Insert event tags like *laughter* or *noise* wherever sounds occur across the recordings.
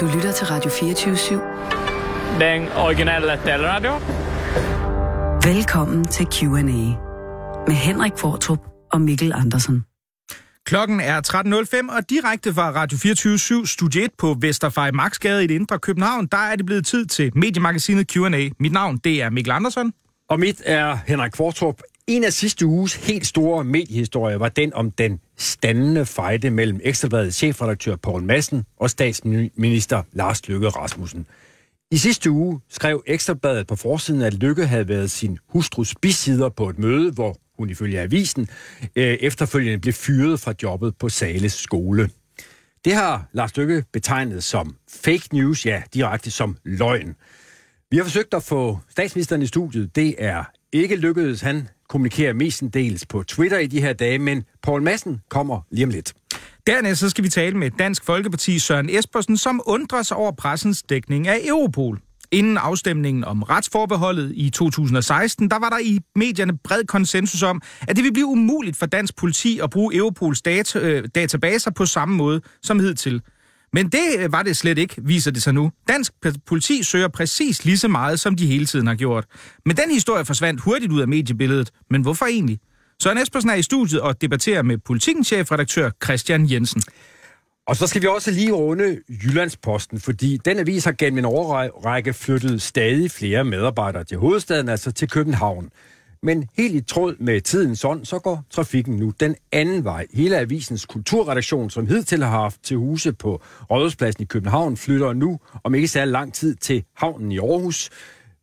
Du lytter til Radio 24-7. Den originale taleradio. Velkommen til Q&A med Henrik Fortrup og Mikkel Andersen. Klokken er 13.05, og direkte fra Radio 24 Studie 1 på Vesterfej Maxgade i det indre København, der er det blevet tid til mediemagasinet Q&A. Mit navn, det er Mikkel Andersen. Og mit er Henrik Fortrup. En af sidste uges helt store mediehistorier var den om den standende fejde mellem Ekstrabladets chefredaktør Poul Madsen og statsminister Lars Løkke Rasmussen. I sidste uge skrev Ekstrabladet på forsiden, at Lykke havde været sin hustrus bisider på et møde, hvor hun ifølge avisen øh, efterfølgende blev fyret fra jobbet på Sales skole. Det har Lars Lykke betegnet som fake news, ja, direkte som løgn. Vi har forsøgt at få statsministeren i studiet. Det er ikke lykkedes. Han kommunikerer mestendels på Twitter i de her dage, men Paul Madsen kommer lige om lidt. Dernæst så skal vi tale med Dansk Folkeparti Søren Espersen, som undrer sig over pressens dækning af Europol. Inden afstemningen om retsforbeholdet i 2016, der var der i medierne bred konsensus om, at det ville blive umuligt for dansk politi at bruge Europols data, øh, databaser på samme måde som hidtil. Men det øh, var det slet ikke, viser det sig nu. Dansk politi søger præcis lige så meget, som de hele tiden har gjort. Men den historie forsvandt hurtigt ud af mediebilledet. Men hvorfor egentlig? Søren Espersen er i studiet og debatterer med politikens chefredaktør Christian Jensen. Og så skal vi også lige runde Jyllandsposten, fordi den avis har gennem en overrække flyttet stadig flere medarbejdere til hovedstaden, altså til København. Men helt i tråd med tidens ånd, så går trafikken nu den anden vej. Hele avisens kulturredaktion, som hidtil har haft til huse på Rådhuspladsen i København, flytter nu om ikke særlig lang tid til havnen i Aarhus.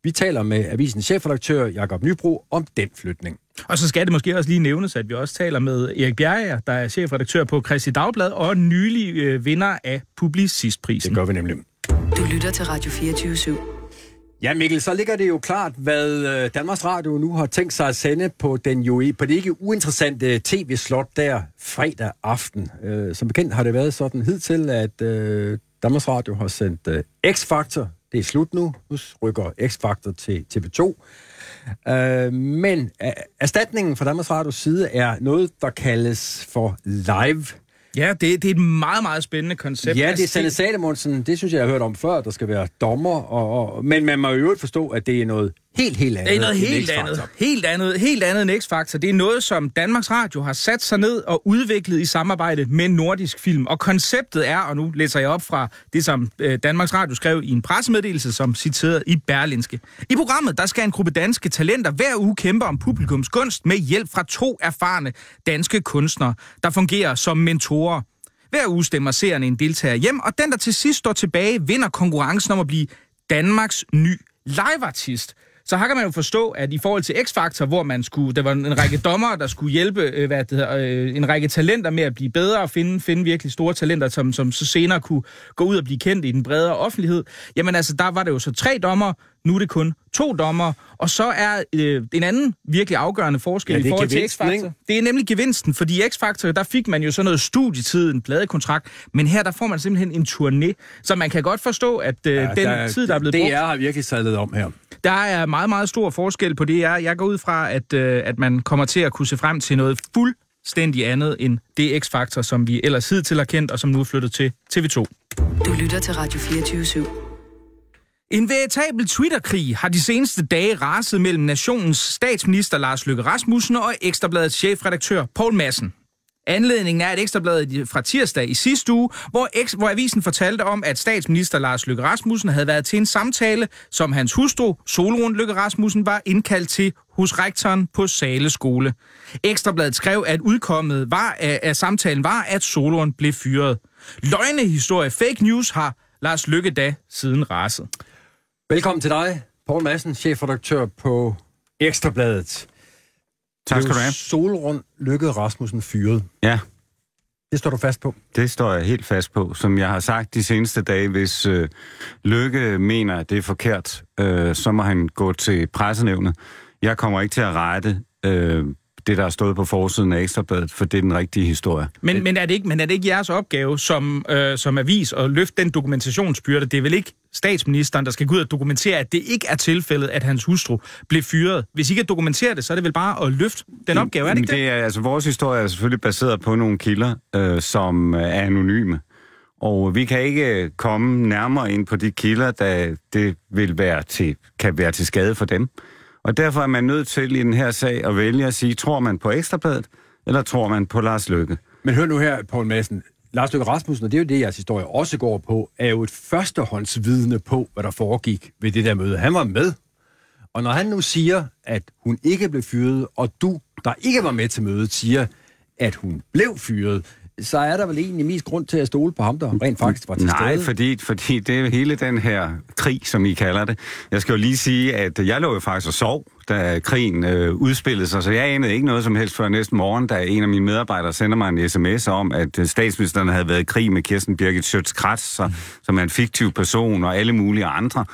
Vi taler med avisens chefredaktør Jakob Nybro om den flytning. Og så skal det måske også lige nævnes, at vi også taler med Erik Bjerger, der er chefredaktør på Christi Dagblad og nylig øh, vinder af Publicistprisen. Det gør vi nemlig. Du lytter til Radio 24 /7. Ja, Mikkel, så ligger det jo klart, hvad øh, Danmarks Radio nu har tænkt sig at sende på, den jo, på det ikke uinteressante tv-slot der fredag aften. Øh, som bekendt har det været sådan hidtil, at øh, Danmarks Radio har sendt øh, X-Factor. Det er slut nu. Nu rykker X-Factor til TV2. Øh, men øh, erstatningen fra Danmarks Radios side er noget, der kaldes for live Ja, det, det er et meget, meget spændende koncept. Ja, det er Sanne Salomonsen, det synes jeg, jeg har hørt om før, der skal være dommer, og, og, men man må jo forstå, at det er noget helt, helt andet. Det er noget helt andet. Helt andet, helt andet end X-Factor. Det er noget, som Danmarks Radio har sat sig ned og udviklet i samarbejde med Nordisk Film. Og konceptet er, og nu læser jeg op fra det, som øh, Danmarks Radio skrev i en pressemeddelelse, som citeret i Berlinske. I programmet, der skal en gruppe danske talenter hver uge kæmpe om publikums gunst med hjælp fra to erfarne danske kunstnere, der fungerer som mentorer. Hver uge stemmer seerne en deltager hjem, og den, der til sidst står tilbage, vinder konkurrencen om at blive Danmarks ny liveartist så har kan man jo forstå, at i forhold til X-Factor, hvor man skulle, der var en række dommer, der skulle hjælpe øh, hvad det hedder, øh, en række talenter med at blive bedre og finde, finde virkelig store talenter, som, som så senere kunne gå ud og blive kendt i den bredere offentlighed. Jamen altså, der var det jo så tre dommer, nu er det kun to dommer, og så er øh, en anden virkelig afgørende forskel ja, i forhold til X-Factor. Det er nemlig gevinsten, fordi i X-Factor, der fik man jo sådan noget studietid, en pladekontrakt, men her der får man simpelthen en turné, så man kan godt forstå, at øh, ja, den der, tid, der er blevet det brugt... Det har virkelig sadlet om her. Der er meget, meget stor forskel på det. Jeg, jeg går ud fra, at, øh, at man kommer til at kunne se frem til noget fuldstændig andet end det X-Factor, som vi ellers hidtil har kendt, og som nu er flyttet til TV2. Du lytter til Radio 24 /7. En veritabel Twitterkrig har de seneste dage raset mellem nationens statsminister Lars Løkke Rasmussen og Ekstrabladets chefredaktør Poul Madsen. Anledningen er et ekstrablad fra tirsdag i sidste uge, hvor, eks, hvor avisen fortalte om, at statsminister Lars Løkke Rasmussen havde været til en samtale, som hans hustru, Solrund Løkke Rasmussen, var indkaldt til hos rektoren på Sale Skole. Ekstrabladet skrev, at udkommet var, af, af samtalen var, at Solrund blev fyret. Løgnehistorie fake news har Lars Løkke da siden raset. Velkommen til dig, Poul Madsen, chefredaktør på Ekstrabladet. Tak skal du have. Solrund Lykke Rasmussen fyret. Ja. Det står du fast på? Det står jeg helt fast på. Som jeg har sagt de seneste dage, hvis øh, Lykke mener, at det er forkert, øh, så må han gå til pressenævnet. Jeg kommer ikke til at rette øh, det, der er stået på forsiden af Ekstrabladet, for det er den rigtige historie. Men, men, er, det ikke, men er det ikke jeres opgave som, øh, som avis at løfte den dokumentationsbyrde? Det er vel ikke statsministeren, der skal gå ud og dokumentere, at det ikke er tilfældet, at hans hustru blev fyret. Hvis I ikke dokumenterer det, så er det vel bare at løfte den opgave, er det ikke det? det? Er, altså, vores historie er selvfølgelig baseret på nogle kilder, øh, som er anonyme. Og vi kan ikke komme nærmere ind på de kilder, da det vil være til, kan være til skade for dem. Og derfor er man nødt til i den her sag at vælge at sige, tror man på Ekstrabladet, eller tror man på Lars Løkke? Men hør nu her, Poul Madsen. Lars Løkke Rasmussen, og det er jo det, jeres historie også går på, er jo et førstehåndsvidne på, hvad der foregik ved det der møde. Han var med. Og når han nu siger, at hun ikke blev fyret, og du, der ikke var med til mødet, siger, at hun blev fyret, så er der vel egentlig mest grund til at stole på ham, der rent faktisk var til Nej, stede. fordi, fordi det er hele den her krig, som I kalder det. Jeg skal jo lige sige, at jeg lå jo faktisk og sov, da krigen øh, udspillede sig, så jeg anede ikke noget som helst før næste morgen, da en af mine medarbejdere sender mig en sms om, at øh, statsministeren havde været i krig med Kirsten Birgit Schøtz-Krets, så, som er en fiktiv person, og alle mulige andre.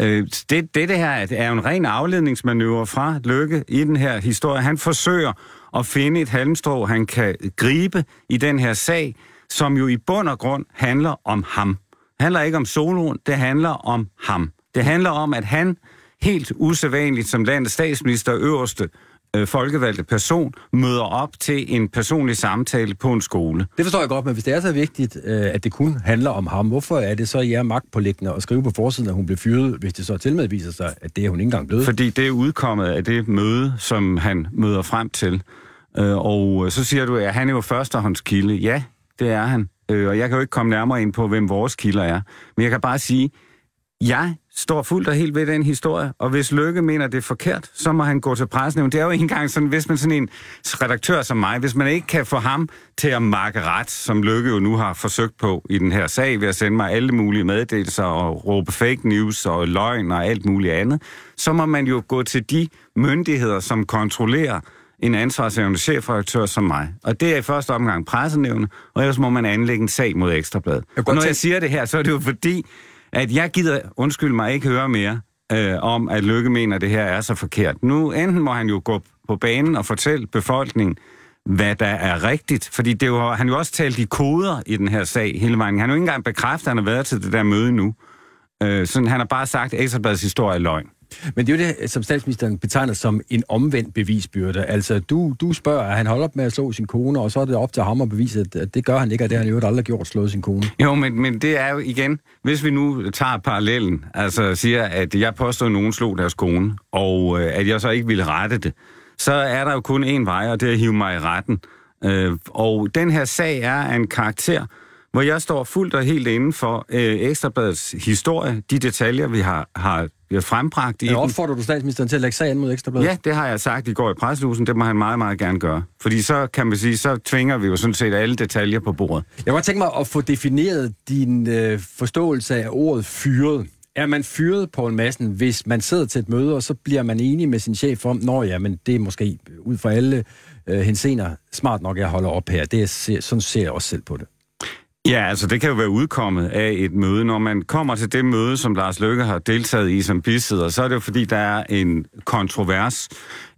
Øh, det, det, her er jo en ren afledningsmanøvre fra Lykke i den her historie. Han forsøger at finde et halmstrå, han kan gribe i den her sag, som jo i bund og grund handler om ham. Det handler ikke om soloen, det handler om ham. Det handler om, at han helt usædvanligt som landets statsminister øverste øh, folkevalgte person møder op til en personlig samtale på en skole. Det forstår jeg godt, men hvis det er så vigtigt, øh, at det kun handler om ham, hvorfor er det så jer magtpålæggende at skrive på forsiden, at hun blev fyret, hvis det så til med viser sig, at det er hun ikke engang blevet? Fordi det er udkommet af det møde, som han møder frem til. Øh, og så siger du, at han er jo førstehåndskilde. Ja, det er han. Øh, og jeg kan jo ikke komme nærmere ind på, hvem vores kilder er. Men jeg kan bare sige, jeg står fuldt og helt ved den historie, og hvis Lykke mener, det er forkert, så må han gå til pressen. Det er jo ikke engang sådan, hvis man sådan en redaktør som mig, hvis man ikke kan få ham til at markere ret, som Lykke jo nu har forsøgt på i den her sag, ved at sende mig alle mulige meddelelser og råbe fake news og løgn og alt muligt andet, så må man jo gå til de myndigheder, som kontrollerer en ansvarshavende chefredaktør som mig. Og det er i første omgang pressenævne, og ellers må man anlægge en sag mod Ekstrabladet. Og når jeg siger det her, så er det jo fordi, at jeg gider, undskyld mig, ikke høre mere øh, om, at Lykke mener, at det her er så forkert. Nu enten må han jo gå på banen og fortælle befolkningen, hvad der er rigtigt. Fordi det er jo, han jo også talt i koder i den her sag hele vejen. Han har jo ikke engang bekræftet, at han har været til det der møde nu. Øh, sådan, han har bare sagt, at Ekstrabladets historie er løgn. Men det er jo det, som statsministeren betegner som en omvendt bevisbyrde. Altså, du, du spørger, at han holder op med at slå sin kone, og så er det op til ham at bevise, at- det gør han ikke, og det har han jo aldrig gjort, slået sin kone. Jo, men, men det er jo igen, hvis vi nu tager parallellen, altså siger, at jeg påstår, at nogen slog deres kone, og øh, at jeg så ikke ville rette det, så er der jo kun én vej, og det er at hive mig i retten. Øh, og den her sag er af en karakter, hvor jeg står fuldt og helt inden for øh, Ekstrabladets historie, de detaljer, vi har, har, frembragt i den. opfordrer du statsministeren til at lægge sagen mod Ekstrabladet? Ja, det har jeg sagt i går i pressehusen. Det må han meget, meget gerne gøre. Fordi så kan man sige, så tvinger vi jo sådan set alle detaljer på bordet. Jeg kunne godt tænke mig at få defineret din øh, forståelse af ordet fyret. Er man fyret på en massen, hvis man sidder til et møde, og så bliver man enig med sin chef om, nå ja, men det er måske ud fra alle øh, hensener smart nok, at jeg holder op her. Det er, sådan ser jeg også selv på det. Ja, altså det kan jo være udkommet af et møde. Når man kommer til det møde, som Lars Løkke har deltaget i som bisidder, så er det jo fordi, der er en kontrovers,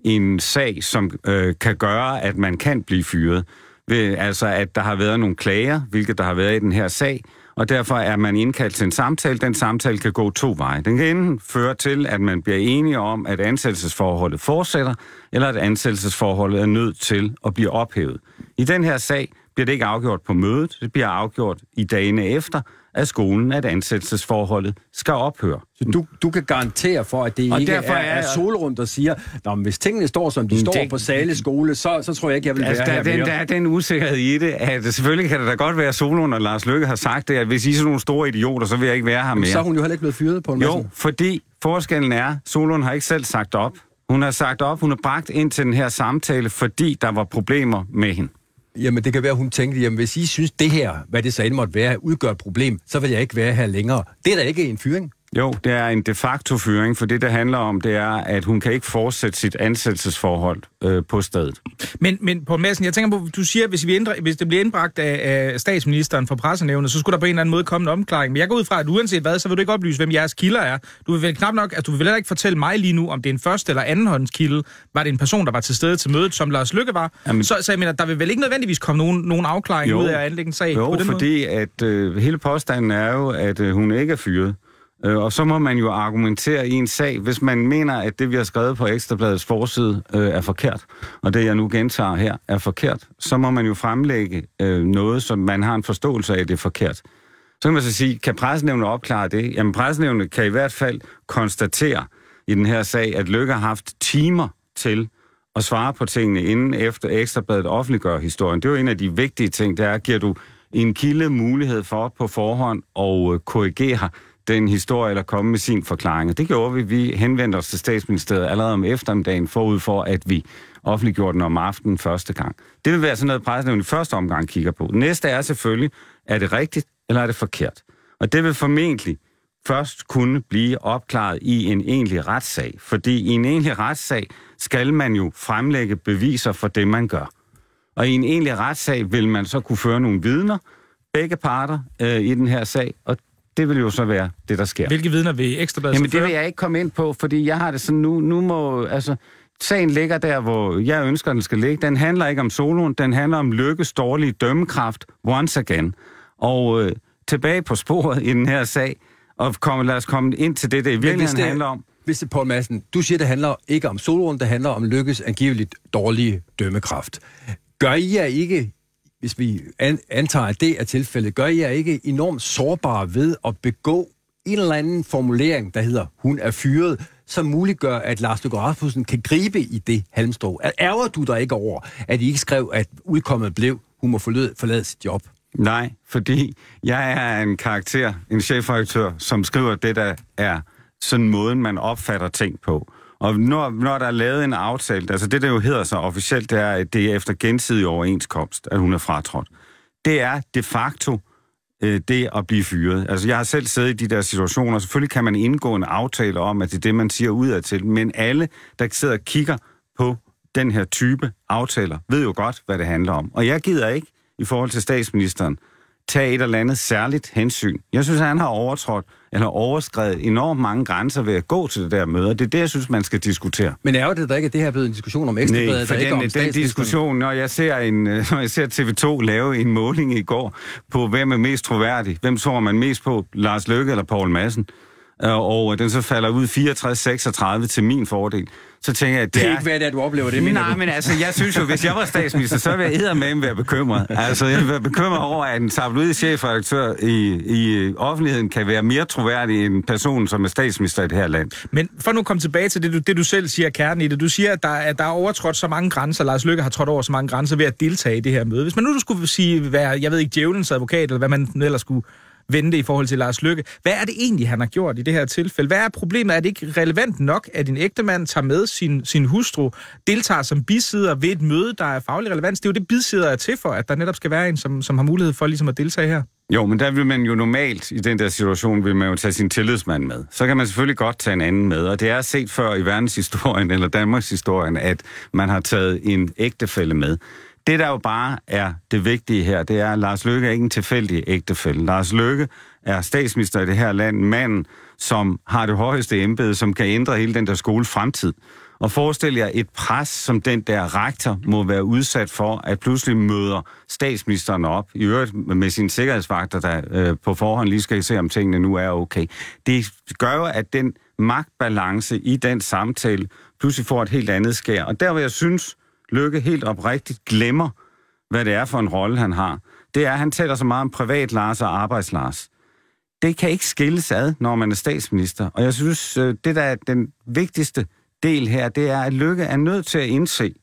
en sag, som øh, kan gøre, at man kan blive fyret. Ved, altså at der har været nogle klager, hvilket der har været i den her sag, og derfor er man indkaldt til en samtale. Den samtale kan gå to veje. Den kan enten føre til, at man bliver enige om, at ansættelsesforholdet fortsætter, eller at ansættelsesforholdet er nødt til at blive ophævet. I den her sag bliver det ikke afgjort på mødet, det bliver afgjort i dagene efter af skolen, at ansættelsesforholdet skal ophøre. Så du, du kan garantere for, at det Og ikke derfor er, er- solrundt, der siger, Nå, men hvis tingene står, som de står det- på Sale skole, så, så tror jeg ikke, jeg vil Altså, være der, er her den, der er den usikkerhed i det, at selvfølgelig kan det da godt være, at Solon og Lars Løkke har sagt det, at hvis I er sådan nogle store idioter, så vil jeg ikke være her mere. Så er hun jo heller ikke blevet fyret på en masse. Jo, fordi forskellen er, Solon har ikke selv sagt op. Hun har sagt op, hun er bragt ind til den her samtale, fordi der var problemer med hende. Jamen, det kan være, hun tænkte, jamen, hvis I synes, det her, hvad det så end måtte være, udgør et problem, så vil jeg ikke være her længere. Det er da ikke en fyring. Jo, det er en de facto fyring, for det, der handler om, det er, at hun kan ikke fortsætte sit ansættelsesforhold øh, på stedet. Men, men på Madsen, jeg tænker på, du siger, hvis, vi indre, hvis det bliver indbragt af, af statsministeren fra pressenævnet, så skulle der på en eller anden måde komme en omklaring. Men jeg går ud fra, at uanset hvad, så vil du ikke oplyse, hvem jeres kilder er. Du vil vel knap nok, altså du vil heller ikke fortælle mig lige nu, om det er en første eller andenhåndskilde. Var det en person, der var til stede til mødet, som Lars Lykke var? Jamen- så, så jeg mener, der vil vel ikke nødvendigvis komme nogen, nogen afklaring Jo. ud af at anlægge en sag Jo, på den måde? fordi at øh, hele påstanden er jo, at øh, hun ikke er fyret. Øh, og så må man jo argumentere i en sag, hvis man mener, at det, vi har skrevet på Ekstrabladets forside, øh, er forkert, og det, jeg nu gentager her, er forkert, så må man jo fremlægge øh, noget, som man har en forståelse af, at det er forkert. Så kan man så sige, kan pressenævnet opklare det? Jamen, pressenævnet kan i hvert fald konstatere i den her sag, at Lykke har haft timer til at svare på tingene, inden efter Ekstrabladet offentliggør historien. Det er jo en af de vigtige ting, der er, giver du en kilde mulighed for på forhånd at øh, korrigere den historie eller komme med sin forklaring. Og det gjorde vi. Vi henvendte os til statsministeriet allerede om eftermiddagen forud for, at vi offentliggjorde den om aftenen første gang. Det vil være sådan noget, pressen i første omgang kigger på. Næste er selvfølgelig, er det rigtigt eller er det forkert? Og det vil formentlig først kunne blive opklaret i en egentlig retssag. Fordi i en egentlig retssag skal man jo fremlægge beviser for det, man gør. Og i en egentlig retssag vil man så kunne føre nogle vidner, begge parter øh, i den her sag, og det vil jo så være det, der sker. Hvilke vidner vil Ekstrabladet Jamen det vil jeg ikke komme ind på, fordi jeg har det sådan, nu, nu må, altså, sagen ligger der, hvor jeg ønsker, den skal ligge. Den handler ikke om soloen, den handler om lykkes dårlige dømmekraft once again. Og øh, tilbage på sporet i den her sag, og kom, lad os komme ind til det, det i virkeligheden det- handler om. Hvis det, Poul Madsen, du siger, det handler ikke om soloen, det handler om lykkes angiveligt dårlige dømmekraft. Gør I jer ikke, hvis vi an, antager, at det er tilfældet, gør jeg ikke enormt sårbare ved at begå en eller anden formulering, der hedder, hun er fyret, som muliggør, at Lars Løkke Rasmussen kan gribe i det halmstrå? Ærger du dig ikke over, at I ikke skrev, at udkommet blev, hun må forlade, forlade sit job? Nej, fordi jeg er en karakter, en chefredaktør, som skriver det, der er sådan måden, man opfatter ting på. Og når, når der er lavet en aftale, altså det, der jo hedder så officielt, det er, at det er efter gensidig overenskomst, at hun er fratrådt. Det er de facto øh, det at blive fyret. Altså jeg har selv siddet i de der situationer, selvfølgelig kan man indgå en aftale om, at det er det, man siger udadtil, men alle, der sidder og kigger på den her type aftaler, ved jo godt, hvad det handler om. Og jeg gider ikke, i forhold til statsministeren, tage et eller andet særligt hensyn. Jeg synes, at han har overtrådt eller overskrevet enormt mange grænser ved at gå til det der møde, det er det, jeg synes, man skal diskutere. Men er det da ikke, at det her er blevet en diskussion om Nej, ekstrabladet, for ikke om den, den diskussion, når jeg, ser en, øh, *laughs* når jeg ser TV2 lave en måling i går på, hvem er mest troværdig, hvem tror man mest på, Lars Løkke eller Poul Madsen, øh, og den så falder ud 64-36 til min fordel, så tænker jeg, at Det det er ikke, hvad det er, du oplever det, mener Nej, du? men altså, jeg synes jo, hvis jeg var statsminister, så ville jeg eddermame være bekymret. Altså, jeg vil være bekymret over, at en tabloid chefredaktør i, i offentligheden kan være mere troværdig end en person, som er statsminister i det her land. Men for nu at komme tilbage til det du, det, du selv siger, kernen i det. Du siger, at der, at der er overtrådt så mange grænser, Lars Løkke har trådt over så mange grænser ved at deltage i det her møde. Hvis man nu skulle sige, være, jeg ved ikke, djævelens advokat, eller hvad man ellers skulle vente i forhold til Lars Lykke. Hvad er det egentlig, han har gjort i det her tilfælde? Hvad er problemet? Er det ikke relevant nok, at en ægtemand tager med sin, sin hustru, deltager som bisidder ved et møde, der er faglig relevans? Det er jo det, bisidder er til for, at der netop skal være en, som, som har mulighed for ligesom at deltage her. Jo, men der vil man jo normalt, i den der situation, vil man jo tage sin tillidsmand med. Så kan man selvfølgelig godt tage en anden med, og det er set før i verdenshistorien eller Danmarks historien, at man har taget en ægtefælle med. Det, der jo bare er det vigtige her, det er, at Lars Løkke er ikke en tilfældig ægtefælle. Lars Løkke er statsminister i det her land, manden, som har det højeste embede, som kan ændre hele den der skole fremtid. Og forestil jer et pres, som den der rektor må være udsat for, at pludselig møder statsministeren op, i øvrigt med sine sikkerhedsvagter, der øh, på forhånd lige skal se, om tingene nu er okay. Det gør jo, at den magtbalance i den samtale pludselig får et helt andet skær. Og der, vil jeg synes, Lykke helt oprigtigt glemmer, hvad det er for en rolle, han har, det er, at han taler så meget om privat Lars og arbejds Lars. Det kan ikke skilles ad, når man er statsminister. Og jeg synes, øh, det der er den vigtigste del her, det er, at Lykke er nødt til at indse,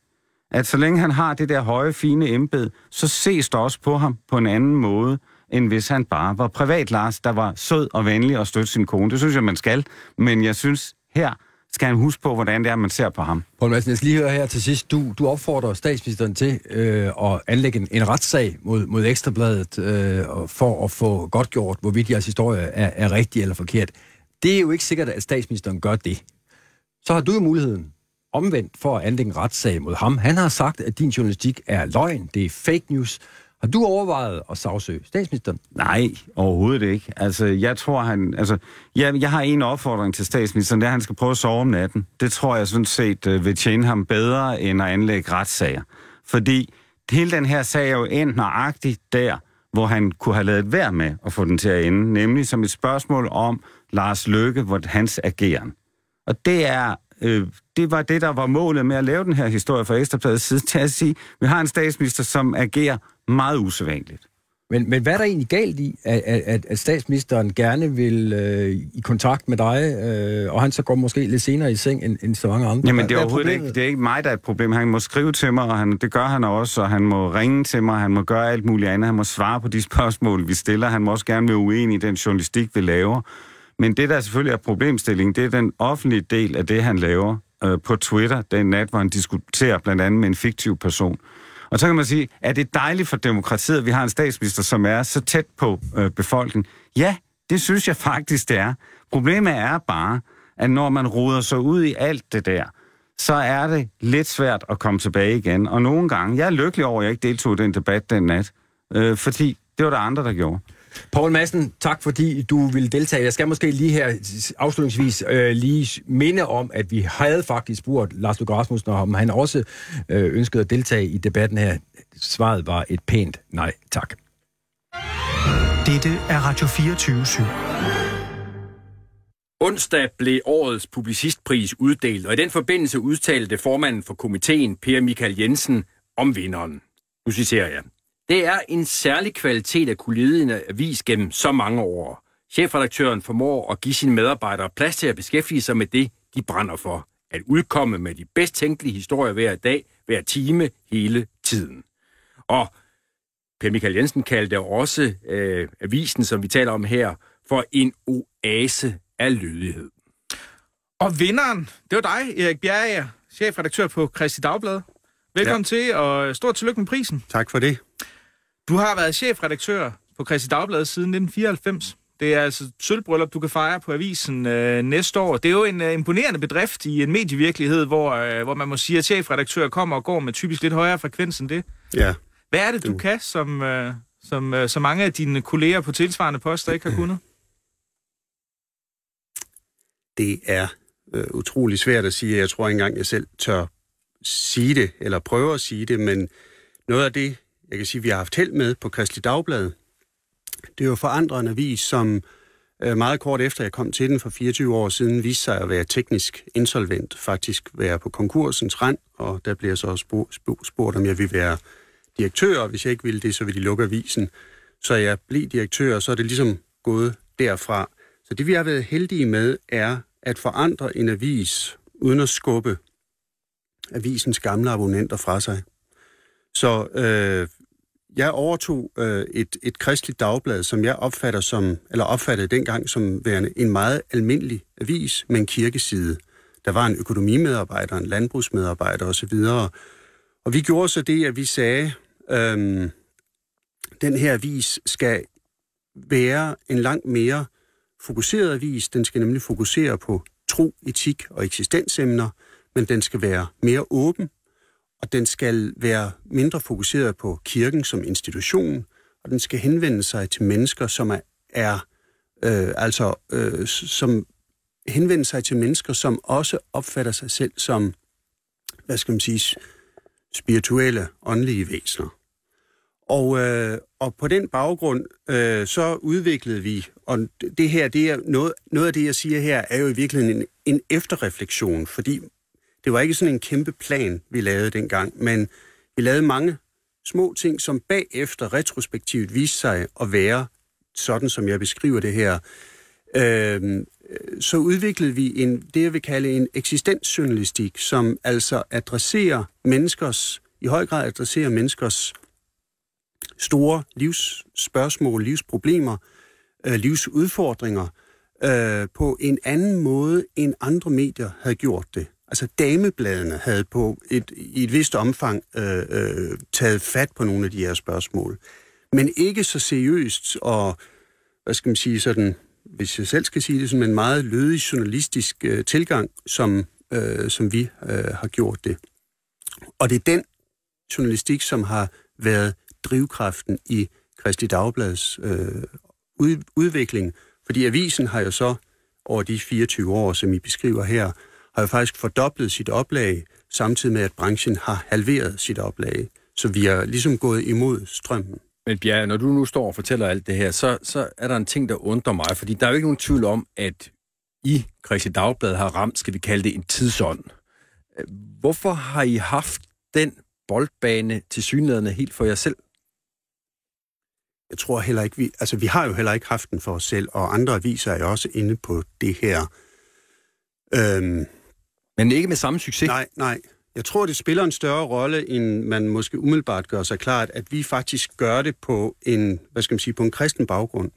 at så længe han har det der høje, fine embed, så ses der også på ham på en anden måde, end hvis han bare var privat Lars, der var sød og venlig og støtte sin kone. Det synes jeg, man skal. Men jeg synes, her skal han huske på, hvordan det er, man ser på ham. Poul Madsen, jeg skal lige høre her til sidst. Du, du opfordrer statsministeren til øh, at anlægge en, en retssag mod, mod Ekstrabladet øh, og for at få godt gjort, hvorvidt jeres historie er, er rigtig eller forkert. Det er jo ikke sikkert, at statsministeren gør det. Så har du jo muligheden omvendt for at anlægge en retssag mod ham. Han har sagt, at din journalistik er løgn, det er fake news. Har du overvejet at sagsøge statsministeren? Nej, overhovedet ikke. Altså, jeg tror, han... Altså, jeg, jeg har en opfordring til statsministeren, det er, at han skal prøve at sove om natten. Det tror jeg sådan set øh, vil tjene ham bedre, end at anlægge retssager. Fordi hele den her sag er jo endt nøjagtigt der, hvor han kunne have lavet værd med at få den til at ende, nemlig som et spørgsmål om Lars Løkke, hvor hans ageren. Og det er øh, det var det, der var målet med at lave den her historie fra Ekstrabladets side, til at sige, vi har en statsminister, som agerer meget usædvanligt. Men, men hvad er der egentlig galt i, at, at, at statsministeren gerne vil øh, i kontakt med dig, øh, og han så går måske lidt senere i seng end, end så mange andre? Jamen, det er overhovedet problemet? ikke, det er ikke mig, der er et problem. Han må skrive til mig, og han, det gør han også, og han må ringe til mig, han må gøre alt muligt andet. Han må svare på de *laughs* spørgsmål, vi stiller. Han må også gerne være uenig i den journalistik, vi laver. Men det, der selvfølgelig er problemstillingen, det er den offentlige del af det, han laver øh, på Twitter den nat, hvor han diskuterer blandt andet med en fiktiv person. Og så kan man sige, er det dejligt for demokratiet, at vi har en statsminister, som er så tæt på øh, befolkningen? Ja, det synes jeg faktisk, det er. Problemet er bare, at når man roder sig ud i alt det der, så er det lidt svært at komme tilbage igen. Og nogle gange, jeg er lykkelig over, at jeg ikke deltog i den debat den nat, øh, fordi det var der andre, der gjorde. Poul Madsen, tak fordi du ville deltage. Jeg skal måske lige her afslutningsvis øh, lige minde om, at vi havde faktisk spurgt Lars Løkke Rasmussen, om han også øh, ønskede at deltage i debatten her. Svaret var et pænt nej tak. Dette er Radio 24 /7. Onsdag blev årets publicistpris uddelt, og i den forbindelse udtalte formanden for komiteen, Per Michael Jensen, om vinderen. Nu citerer jeg. Det er en særlig kvalitet at kunne lede en avis gennem så mange år. Chefredaktøren formår at give sine medarbejdere plads til at beskæftige sig med det, de brænder for. At udkomme med de bedst tænkelige historier hver dag, hver time, hele tiden. Og Per Michael Jensen kaldte også øh, avisen, som vi taler om her, for en oase af lydighed. Og vinderen, det var dig, Erik Bjerre, chefredaktør på Kristi Dagblad. Velkommen ja. til, og stort tillykke med prisen. Tak for det. Du har været chefredaktør på Kristi Dagblad siden 1994. Det er altså sølvbryllup, du kan fejre på avisen øh, næste år. Det er jo en øh, imponerende bedrift i en medievirkelighed, hvor, øh, hvor man må sige, at chefredaktører kommer og går med typisk lidt højere frekvens end det. Ja. Hvad er det, du kan, som, øh, som øh, så mange af dine kolleger på tilsvarende poster ikke har kunnet? Det er øh, utrolig svært at sige. Jeg tror ikke engang, jeg selv tør sige det, eller prøve at sige det, men noget af det, jeg kan sige, vi har haft held med på Kristelig Dagblad, det er jo forandret en avis, som øh, meget kort efter jeg kom til den for 24 år siden, viste sig at være teknisk insolvent, faktisk være på konkursens rand, og der bliver så også spurgt, om jeg vil være direktør, og hvis jeg ikke ville det, så ville de lukke avisen. Så jeg blev direktør, og så er det ligesom gået derfra. Så det vi har været heldige med, er at forandre en avis, uden at skubbe avisens gamle abonnenter fra sig. Så øh, jeg overtog øh, et, et kristeligt dagblad, som jeg opfatter som, eller opfattede dengang som værende en meget almindelig avis med en kirkeside. Der var en økonomimedarbejder, en landbrugsmedarbejder osv. Og vi gjorde så det, at vi sagde, øhm, den her avis skal være en langt mere fokuseret avis. Den skal nemlig fokusere på tro, etik og eksistensemner, men den skal være mere åben, og den skal være mindre fokuseret på kirken som institution, og den skal henvende sig til mennesker, som er, er øh, altså øh, som henvende sig til mennesker, som også opfatter sig selv som, hvad skal man sige, spirituelle, åndelige væsener. Og, øh, og på den baggrund, øh, så udviklede vi, og det her, det er noget, noget af det, jeg siger her, er jo i virkeligheden en, en efterreflektion, fordi det var ikke sådan en kæmpe plan, vi lavede dengang, men vi lavede mange små ting, som bagefter retrospektivt viste sig at være sådan, som jeg beskriver det her. Øh, så udviklede vi en, det, jeg vil kalde en eksistensjournalistik, som altså adresserer menneskers, i høj grad adresserer menneskers store livsspørgsmål, livsproblemer, øh, livsudfordringer øh, på en anden måde, end andre medier havde gjort det. Altså damebladene havde på et, i et vist omfang øh, øh, taget fat på nogle af de her spørgsmål. Men ikke så seriøst og, hvad skal man sige, sådan, hvis jeg selv skal sige det, sådan en meget lødig journalistisk øh, tilgang, som, øh, som vi øh, har gjort det. Og det er den journalistik, som har været drivkraften i Kristi Dagblads øh, ud, udvikling. Fordi avisen har jo så over de 24 år, som I beskriver her, har jo faktisk fordoblet sit oplag, samtidig med, at branchen har halveret sit oplag. Så vi er ligesom gået imod strømmen. Men Bjerre, når du nu står og fortæller alt det her, så, så er der en ting, der undrer mig, fordi der er jo ikke nogen tvivl om, at I, Christi Dagblad, har ramt, skal vi kalde det, en tidsånd. Hvorfor har I haft den boldbane til synlædende helt for jer selv? jeg tror heller ikke, vi, altså vi har jo heller ikke haft den for os selv, og andre aviser er jo også inde på det her. Øhm, men ikke med samme succes. nej, nej. Jeg tror, det spiller en større rolle, end man måske umiddelbart gør sig klart, at vi faktisk gør det på en, hvad skal man sige, på en kristen baggrund.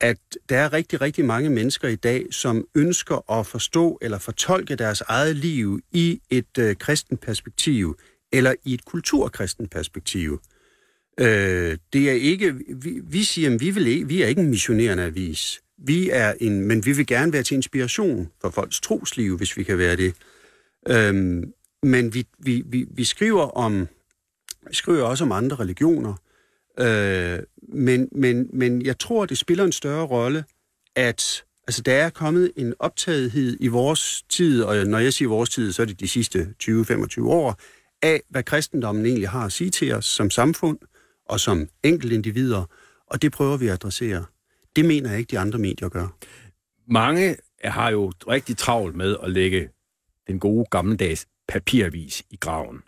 At der er rigtig, rigtig mange mennesker i dag, som ønsker at forstå eller fortolke deres eget liv i et øh, kristen perspektiv, eller i et kulturkristen perspektiv. Øh, det er ikke, vi, vi siger, at vi, vil ikke, vi er ikke en missionerende avis. Vi er en, men vi vil gerne være til inspiration for folks trosliv, hvis vi kan være det. Øhm, men vi, vi, vi, vi skriver om vi skriver også om andre religioner. Øh, men, men, men jeg tror, det spiller en større rolle, at altså, der er kommet en optagethed i vores tid, og når jeg siger vores tid, så er det de sidste 20-25 år, af hvad kristendommen egentlig har at sige til os som samfund og som enkeltindivider, og det prøver vi at adressere. Det mener jeg ikke, de andre medier gør. Mange har jo rigtig travlt med at lægge den gode gammeldags papiravis i graven.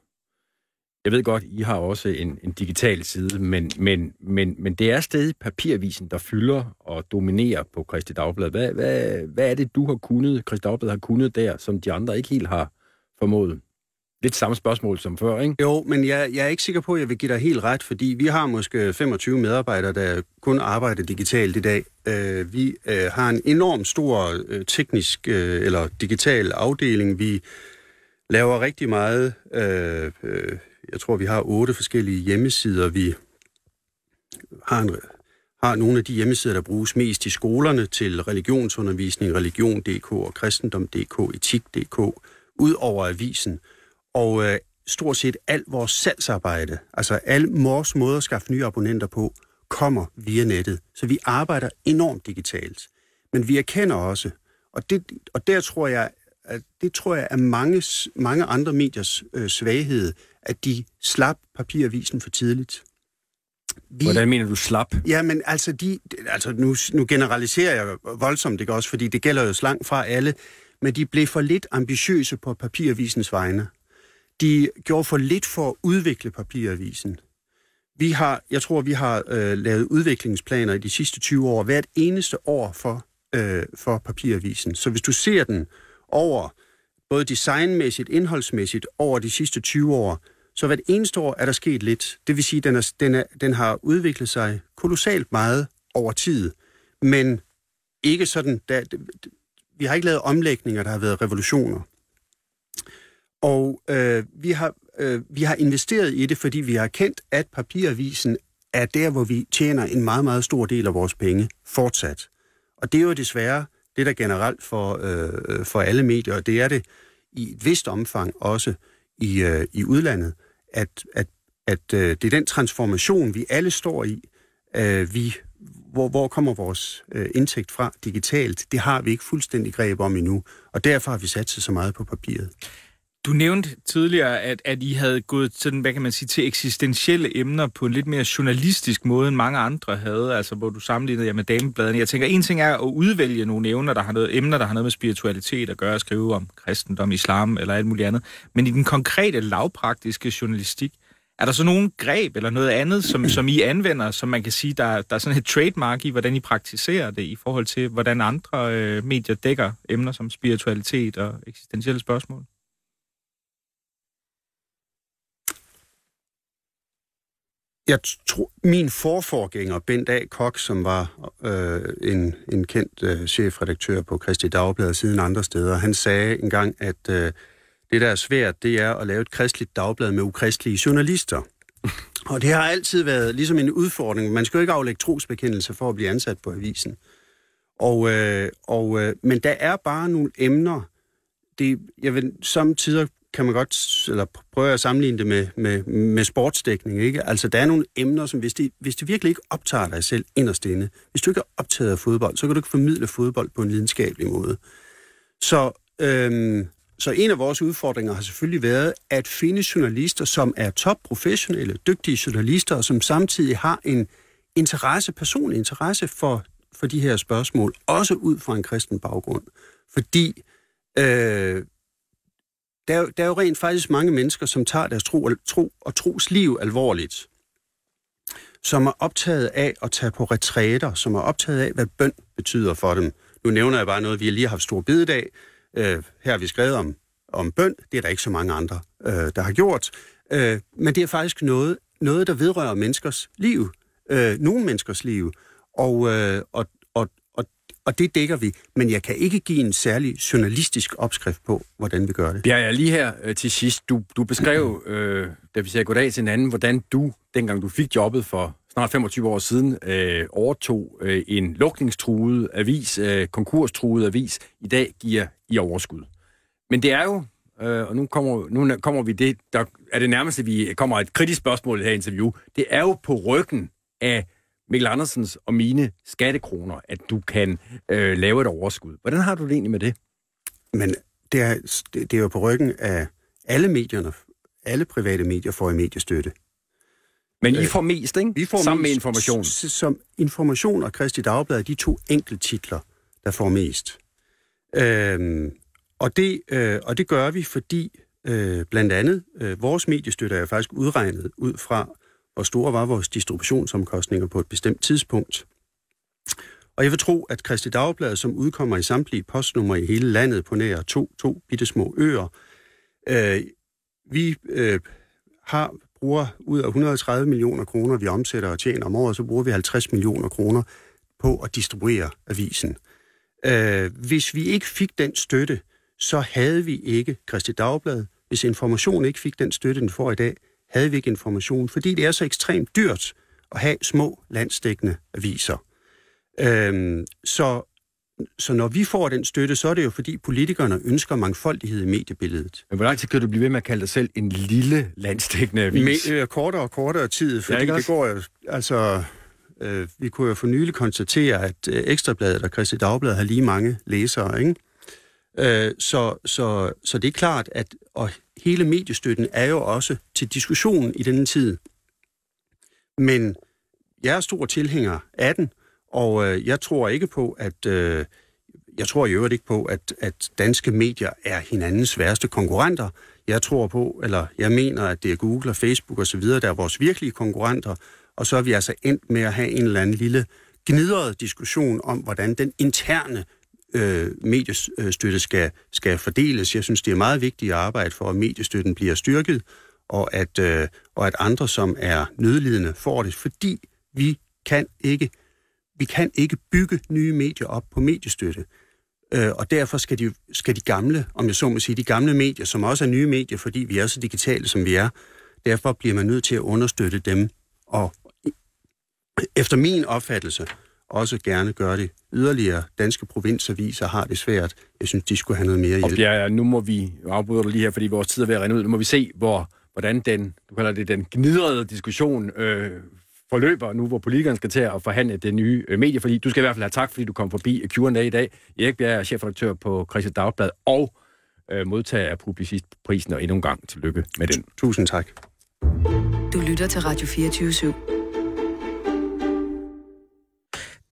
Jeg ved godt, I har også en, en digital side, men, men, men, men det er stadig papiravisen, der fylder og dominerer på Christi Dagblad. Hvad, hvad, hvad er det, du har kunnet, Christi Dagblad har kunnet der, som de andre ikke helt har formået? Lidt samme spørgsmål som før, ikke? Jo, men jeg, jeg er ikke sikker på, at jeg vil give dig helt ret, fordi vi har måske 25 medarbejdere, der kun arbejder digitalt i dag. Øh, vi øh, har en enorm stor øh, teknisk øh, eller digital afdeling. Vi laver rigtig meget. Øh, øh, jeg tror, vi har otte forskellige hjemmesider. Vi har, en, har nogle af de hjemmesider, der bruges mest i skolerne til religionsundervisning, religion.dk og kristendom.dk, etik.dk, ud over avisen. Og øh, stort set alt vores salgsarbejde, altså al vores måde at skaffe nye abonnenter på, kommer via nettet. Så vi arbejder enormt digitalt. Men vi erkender også, og, det, og der tror jeg, at det tror jeg er mange, mange andre mediers øh, svaghed, at de slap papiravisen for tidligt. Vi, Hvordan mener du slap? Ja, men altså, de, altså nu, nu generaliserer jeg voldsomt, ikke også, fordi det gælder jo slangt fra alle, men de blev for lidt ambitiøse på papiravisens vegne. De gjorde for lidt for at udvikle papiravisen. Vi har, jeg tror, vi har øh, lavet udviklingsplaner i de sidste 20 år, hvert eneste år for, øh, for papiravisen. Så hvis du ser den over både designmæssigt, indholdsmæssigt, over de sidste 20 år, så hvert eneste år er der sket lidt. Det vil sige, at den, er, den, er, den har udviklet sig kolossalt meget over tid, men ikke sådan, der, vi har ikke lavet omlægninger, der har været revolutioner. Og øh, vi, har, øh, vi har investeret i det, fordi vi har kendt, at papiravisen er der, hvor vi tjener en meget, meget stor del af vores penge fortsat. Og det er jo desværre det, der generelt for, øh, for alle medier, og det er det i et vist omfang også i, øh, i udlandet, at, at, at øh, det er den transformation, vi alle står i. Øh, vi, hvor, hvor kommer vores øh, indtægt fra digitalt? Det har vi ikke fuldstændig greb om endnu, og derfor har vi sat sig så meget på papiret. Du nævnte tidligere, at, at I havde gået sådan, hvad kan man sige, til eksistentielle emner på en lidt mere journalistisk måde, end mange andre havde, altså hvor du sammenlignede jer med damebladene. Jeg tænker, en ting er at udvælge nogle emner, der har noget, emner, der har noget med spiritualitet at gøre, at skrive om kristendom, islam eller alt muligt andet. Men i den konkrete, lavpraktiske journalistik, er der så nogen greb eller noget andet, som, som I anvender, som man kan sige, der, der er sådan et trademark i, hvordan I praktiserer det i forhold til, hvordan andre øh, medier dækker emner som spiritualitet og eksistentielle spørgsmål? Jeg tror, min forforgænger, Bent A. Kok, som var øh, en, en kendt øh, chefredaktør på Kristi Dagblad siden andre steder, han sagde engang, at øh, det, der er svært, det er at lave et kristeligt dagblad med ukristelige journalister. *laughs* Og det har altid været ligesom en udfordring. Man skal jo ikke aflægge trosbekendelse for at blive ansat på avisen. Og, øh, og, øh, men der er bare nogle emner, det, jeg vil samtidig kan man godt eller prøve at sammenligne det med, med, med sportsdækning. Ikke? Altså, der er nogle emner, som hvis det, hvis det virkelig ikke optager dig selv inderst inde, hvis du ikke er optaget af fodbold, så kan du ikke formidle fodbold på en lidenskabelig måde. Så, øhm, så en af vores udfordringer har selvfølgelig været at finde journalister, som er topprofessionelle, dygtige journalister, og som samtidig har en interesse, personlig interesse for, for de her spørgsmål, også ud fra en kristen baggrund. Fordi øh, der, er, der er jo rent faktisk mange mennesker, som tager deres tro, tro og tros liv alvorligt. som er optaget af at tage på retræter, som er optaget af, hvad bøn betyder for dem. Nu nævner jeg bare noget, vi har lige haft stor bededag. Øh, her har vi skrevet om, om bøn. Det er der ikke så mange andre, øh, der har gjort. Øh, men det er faktisk noget, noget der vedrører menneskers liv. Øh, nogle menneskers liv. Og, øh, og, og, det dækker vi. Men jeg kan ikke give en særlig journalistisk opskrift på, hvordan vi gør det. Bjerg, lige her øh, til sidst. Du, du beskrev, øh, da vi sagde goddag til hinanden, hvordan du, dengang du fik jobbet for snart 25 år siden, øh, overtog øh, en lukningstruet avis, øh, konkurstruet avis, i dag giver i overskud. Men det er jo, øh, og nu kommer, nu kommer vi det, der er det nærmeste, vi kommer et kritisk spørgsmål i det her interview, det er jo på ryggen af Mikkel Andersens og mine skattekroner, at du kan øh, lave et overskud. Hvordan har du det egentlig med det? Men det er, det, er jo på ryggen af alle medierne. Alle private medier får i mediestøtte. Men I får mest, ikke? Vi får Sammen med mest, information. s- Som information og Kristi Dagblad er de to enkelttitler, der får mest. Øhm, og, det, øh, og det gør vi, fordi øh, blandt andet øh, vores mediestøtte er faktisk udregnet ud fra, hvor store var vores distributionsomkostninger på et bestemt tidspunkt. Og jeg vil tro, at Kristi Dagblad, som udkommer i samtlige postnumre i hele landet på nær to, to bittesmå øer, øh, vi øh, har bruger ud af 130 millioner kroner, vi omsætter og tjener om året, så bruger vi 50 millioner kroner på at distribuere avisen. Øh, hvis vi ikke fik den støtte, så havde vi ikke Kristi Dagblad. Hvis information ikke fik den støtte, den får i dag, havde vi ikke information, fordi det er så ekstremt dyrt at have små landsdækkende aviser. Øhm, så, så når vi får den støtte, så er det jo fordi politikerne ønsker mangfoldighed i mediebilledet. Men hvor lang tid kan du blive ved med at kalde dig selv en lille landstækkende avis? Med, øh, kortere og kortere tid, fordi ja, det går jo, altså, øh, vi kunne jo for nylig konstatere, at øh, Ekstrabladet og Christi Dagblad har lige mange læsere, ikke? Øh, så, så, så det er klart, at og hele mediestøtten er jo også til diskussion i denne tid. Men jeg er stor tilhænger af den, og øh, jeg tror ikke på, at øh, jeg tror i øvrigt ikke på, at, at danske medier er hinandens værste konkurrenter. Jeg tror på, eller jeg mener, at det er Google og Facebook osv., der er vores virkelige konkurrenter, og så er vi altså endt med at have en eller anden lille gnidret diskussion om, hvordan den interne øh, mediestøtte skal, skal fordeles. Jeg synes, det er meget vigtigt at arbejde for, at mediestøtten bliver styrket, og at, øh, og at andre, som er nødlidende, får det, fordi vi kan ikke vi kan ikke bygge nye medier op på mediestøtte. Øh, og derfor skal de, skal de gamle, om jeg så må sige, de gamle medier, som også er nye medier, fordi vi er så digitale, som vi er, derfor bliver man nødt til at understøtte dem, og efter min opfattelse også gerne gøre det yderligere. Danske provinsaviser har det svært. Jeg synes, de skulle have noget mere Og hjælp. Bjerg, nu må vi afbryde dig lige her, fordi vores tid er ved at rende ud. Nu må vi se, hvor, hvordan den, du kalder det, den gnidrede diskussion øh, forløber nu, hvor politikerne skal til at forhandle det nye øh, medie. Fordi du skal i hvert fald have tak, fordi du kom forbi Q&A i dag. Erik Bjerg er chefredaktør på Christian Dagblad og øh, modtager af Publicistprisen, og endnu en gang tillykke med den. Tusind tak. Du lytter til Radio 24 /7.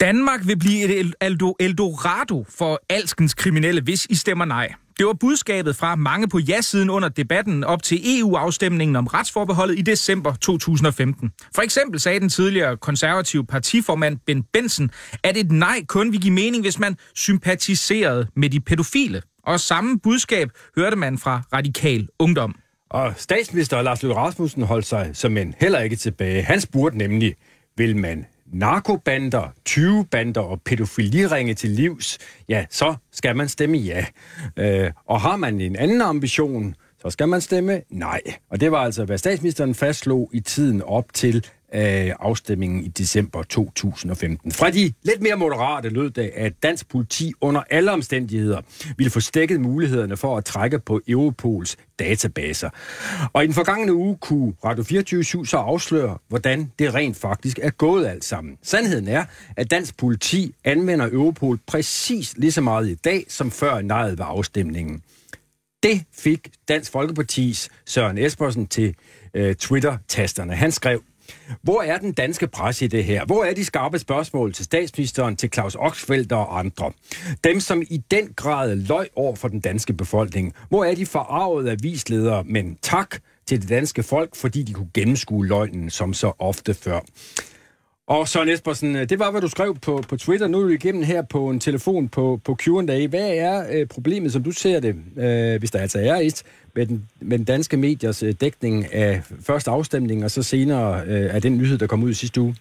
Danmark vil blive et Eldo- Eldorado for alskens kriminelle, hvis I stemmer nej. Det var budskabet fra mange på ja-siden under debatten op til EU-afstemningen om retsforbeholdet i december 2015. For eksempel sagde den tidligere konservative partiformand Ben Benson, at et nej kun vil give mening, hvis man sympatiserede med de pædofile. Og samme budskab hørte man fra radikal ungdom. Og statsminister Lars Løkke Rasmussen holdt sig som en heller ikke tilbage. Han spurgte nemlig, vil man narkobander, 20-bander og pædofiliringe til livs, ja, så skal man stemme ja. Øh, og har man en anden ambition, så skal man stemme nej. Og det var altså, hvad statsministeren fastslog i tiden op til af afstemningen i december 2015. Fra de lidt mere moderate lød det, at dansk politi under alle omstændigheder ville få stækket mulighederne for at trække på Europols databaser. Og i den forgangne uge kunne Radio 24 så afsløre, hvordan det rent faktisk er gået alt sammen. Sandheden er, at dansk politi anvender Europol præcis lige så meget i dag, som før nejet ved afstemningen. Det fik Dansk Folkepartis Søren Espersen til øh, Twitter-tasterne. Han skrev, hvor er den danske presse i det her? Hvor er de skarpe spørgsmål til statsministeren, til Claus Oxfeldt og andre? Dem, som i den grad løg over for den danske befolkning. Hvor er de forarvede avisledere? Men tak til det danske folk, fordi de kunne gennemskue løgnen som så ofte før. Og Søren Espersen, øh, det var, hvad du skrev på, på Twitter. Nu er du igennem her på en telefon på, på Q&A. Hvad er øh, problemet, som du ser det, øh, hvis der altså er et, med den, med den danske mediers øh, dækning af første afstemning, og så senere øh, af den nyhed, der kom ud i sidste uge?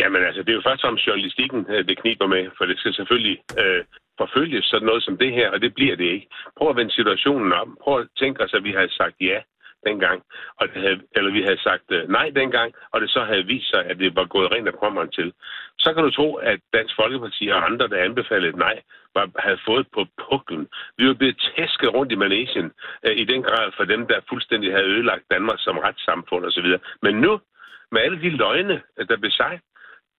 Jamen altså, det er jo først om journalistikken, øh, det kniber med, for det skal selvfølgelig øh, forfølges sådan noget som det her, og det bliver det ikke. Prøv at vende situationen om. Prøv at tænke os, at vi havde sagt ja dengang, og det havde, eller vi havde sagt øh, nej dengang, og det så havde vist sig, at det var gået rent af pommeren til. Så kan du tro, at Dansk Folkeparti og andre, der anbefalede nej, var, havde fået på puklen. Vi var blevet tæsket rundt i Malaysia øh, i den grad for dem, der fuldstændig havde ødelagt Danmark som retssamfund osv. Men nu, med alle de løgne, øh, der blev sagt,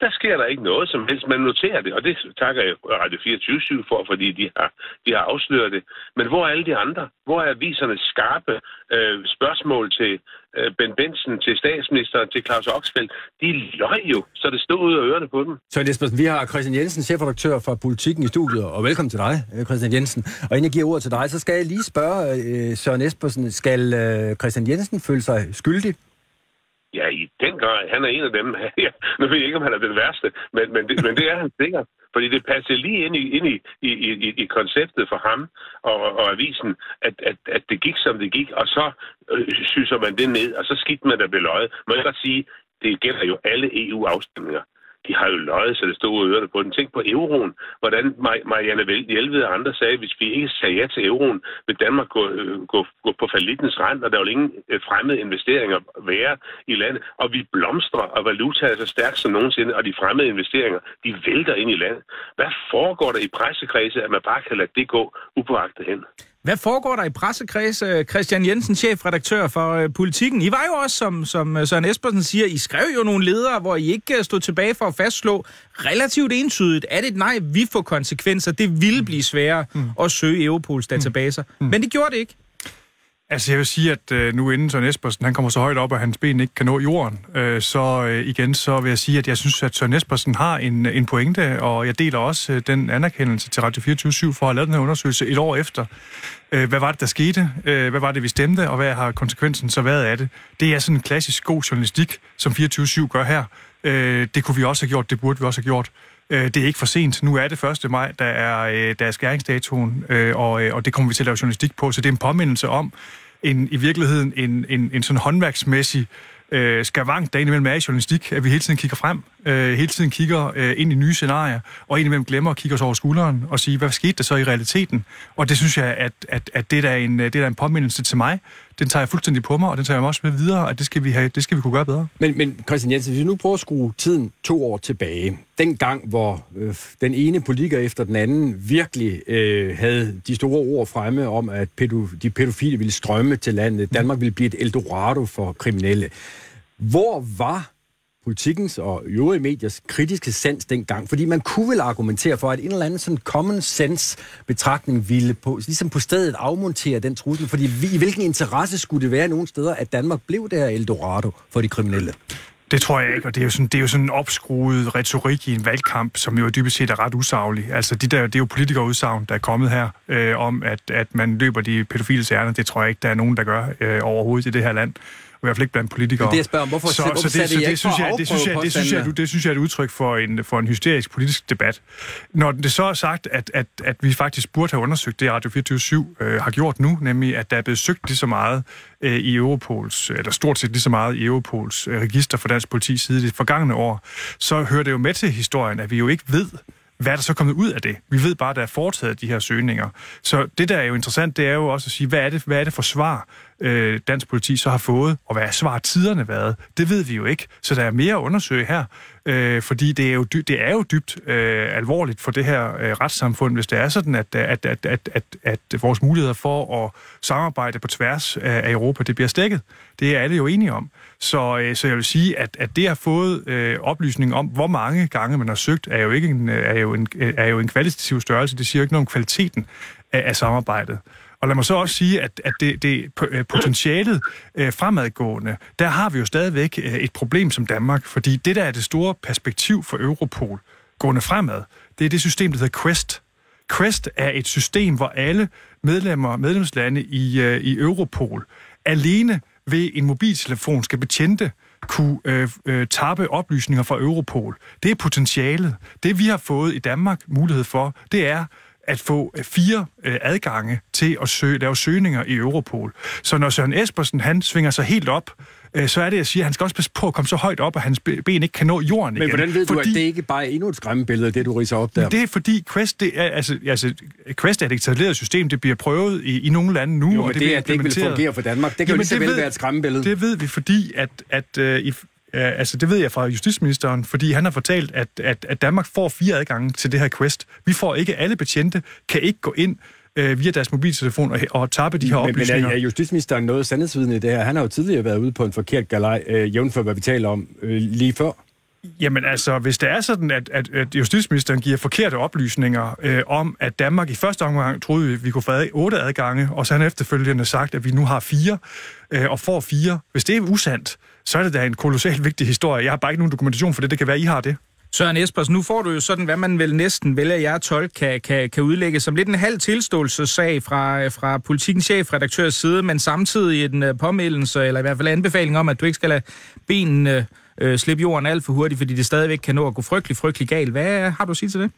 der sker der ikke noget som helst. Man noterer det, og det takker jeg Radio 24 for, fordi de har, de har afsløret det. Men hvor er alle de andre? Hvor er avisernes skarpe øh, spørgsmål til øh, Ben Benson, til statsministeren, til Claus Oxfeldt? De løg jo, så det stod ud af ørerne på dem. Så Jespersen, vi har Christian Jensen, chefredaktør for Politikken i studiet, og velkommen til dig, øh, Christian Jensen. Og inden jeg giver ordet til dig, så skal jeg lige spørge øh, Søren Espersen, skal øh, Christian Jensen føle sig skyldig Ja, i den grad. Han er en af dem. *laughs* Ja, nu ved jeg ikke, om han er den værste, men, men, det, men det er han sikkert. Fordi det passer lige ind i, ind i, i, i, i konceptet for ham og, og avisen, at, at, at det gik, som det gik, og så øh, syser man det ned, og så skidt man der beløjet. Må jeg godt sige, det gælder jo alle EU-afstemninger de har jo løjet, så det stod ud ørerne på den. Tænk på euroen. Hvordan Marianne Hjelved og andre sagde, at hvis vi ikke sagde ja til euroen, vil Danmark gå, øh, gå, gå på falitens rand, og der vil ingen øh, fremmede investeringer være i landet. Og vi blomstrer, og valuta er så stærkt som nogensinde, og de fremmede investeringer, de vælter ind i landet. Hvad foregår der i pressekredse, at man bare kan lade det gå upåagtet hen? Hvad foregår der i pressekreds? Christian Jensen, chefredaktør for øh, Politikken. I var jo også, som, som Søren Espersen siger, I skrev jo nogle ledere, hvor I ikke øh, stod tilbage for at fastslå relativt entydigt, at et nej vi får konsekvenser. Det ville blive sværere mm. at søge Europols databaser. Mm. Men det gjorde det ikke. Altså jeg vil sige, at øh, nu inden Søren Espersen han kommer så højt op, at hans ben ikke kan nå jorden, øh, så øh, igen så vil jeg sige, at jeg synes, at Søren Espersen har en, en pointe, og jeg deler også øh, den anerkendelse til Radio 24 for at have lavet den her undersøgelse et år efter. Øh, hvad var det, der skete? Øh, hvad var det, vi stemte? Og hvad har konsekvensen så været af det? Det er sådan en klassisk god journalistik, som 24 gør her. Øh, det kunne vi også have gjort, det burde vi også have gjort. Øh, det er ikke for sent. Nu er det 1. maj, der er, øh, der er skæringsdatoen, øh, og, øh, og det kommer vi til at lave journalistik på, så det er en påmindelse om en, i virkeligheden en, en, en sådan håndværksmæssig øh, skavank, der indimellem er i journalistik, at vi hele tiden kigger frem, øh, hele tiden kigger øh, ind i nye scenarier, og indimellem glemmer at kigge os over skulderen og sige, hvad skete der så i realiteten? Og det synes jeg, at, at, at det, der er en, det der er en påmindelse til mig, den tager jeg fuldstændig på mig, og den tager jeg også med videre, at det skal vi, have, det skal vi kunne gøre bedre. Men, men Christian Jensen, hvis vi nu prøver at skrue tiden to år tilbage, den gang, hvor øh, den ene politiker efter den anden virkelig øh, havde de store ord fremme om, at pædo, de pædofile ville strømme til landet, Danmark ville blive et Eldorado for kriminelle. Hvor var politikens og øvrige mediers kritiske sans dengang. Fordi man kunne vel argumentere for, at en eller anden sådan common sense betragtning ville på, ligesom på stedet afmontere den trussel. Fordi vi, i hvilken interesse skulle det være nogen steder, at Danmark blev der Eldorado for de kriminelle? Det tror jeg ikke, og det er jo sådan, det er jo sådan en opskruet retorik i en valgkamp, som jo dybest set er ret usaglig. Altså, de der, det er jo politikerudsagn, der er kommet her, øh, om at, at man løber de pædofile ærner. Det tror jeg ikke, der er nogen, der gør øh, overhovedet i det her land hvert fald ikke blandt politikere. Det jeg spørger om, hvorfor, så, hvorfor så det, så det, synes jeg, det, synes jeg, det, synes jeg, det synes jeg er et udtryk for en, for en hysterisk politisk debat. Når det så er sagt, at, at, at vi faktisk burde have undersøgt det, Radio 24 øh, har gjort nu, nemlig at der er blevet søgt lige så meget øh, i Europols, eller stort set lige så meget i Europols øh, register for dansk politi side det forgangne år, så hører det jo med til historien, at vi jo ikke ved, hvad er der så kommet ud af det? Vi ved bare, at der er foretaget de her søgninger. Så det, der er jo interessant, det er jo også at sige, hvad er det, hvad er det for svar, øh, dansk politi så har fået, og hvad svar tiderne været? Det ved vi jo ikke. Så der er mere at undersøge her, øh, fordi det er jo, dy- det er jo dybt øh, alvorligt for det her øh, retssamfund, hvis det er sådan, at, øh, at, at, at, at, at vores muligheder for at samarbejde på tværs af Europa, det bliver stækket. Det er alle jo enige om. Så, øh, så jeg vil sige, at, at det har fået øh, oplysning om, hvor mange gange man har søgt, er jo, ikke en, øh, er jo en, øh, er jo en kvalitativ størrelse. Det siger jo ikke noget om kvaliteten af, af samarbejdet. Og lad mig så også sige, at, at det, det øh, potentialet øh, fremadgående, der har vi jo stadigvæk øh, et problem som Danmark, fordi det, der er det store perspektiv for Europol gående fremad, det er det system, der hedder Quest. Quest er et system, hvor alle medlemmer medlemslande i, øh, i Europol alene ved en mobiltelefon skal betjente kunne øh, øh, tappe oplysninger fra Europol. Det er potentialet. Det vi har fået i Danmark mulighed for, det er at få øh, fire øh, adgange til at søge, lave søgninger i Europol. Så når Søren Espersen han svinger sig helt op, øh, så er det, jeg siger, at han skal også passe på at komme så højt op, at hans be- ben ikke kan nå jorden Men igen. hvordan ved fordi, du, at det ikke bare er endnu et skræmmebillede, det du riser op der? Men det er fordi Quest, det er, altså, altså, Quest er et etableret system, det bliver prøvet i, i nogle lande nu, Jo, og men det, det, at det ikke vil fungere for Danmark, det kan jo lige så vel ved- være et skræmmebillede. Det ved vi, fordi at, at uh, i, uh, altså, det ved jeg fra justitsministeren, fordi han har fortalt, at, at, at Danmark får fire adgange til det her Quest. Vi får ikke alle betjente, kan ikke gå ind uh, via deres mobiltelefon og, og tappe de her Men, men oplysninger. er, er justitsministeren noget sandhedsvidende i det her? Han har jo tidligere været ude på en forkert galej, øh, jævnfør hvad vi taler om øh, lige før. Jamen altså, hvis det er sådan, at, at, at justitsministeren giver forkerte oplysninger øh, om, at Danmark i første omgang troede, vi, vi kunne få otte adgange, og så han efterfølgende sagt, at vi nu har fire, øh, og får fire. Hvis det er usandt, så er det da en kolossalt vigtig historie. Jeg har bare ikke nogen dokumentation for det. Det kan være, I har det. Søren Espers, nu får du jo sådan, hvad man vel næsten vælger jer tolk kan, kan, kan udlægge som lidt en halv tilståelsessag fra, fra politikens chefredaktørs side, men samtidig en uh, påmeldelse, eller i hvert fald anbefaling om, at du ikke skal lade benene øh, slippe jorden alt for hurtigt, fordi det stadigvæk kan nå at gå frygtelig, frygtelig galt. Hvad har du at sige til det?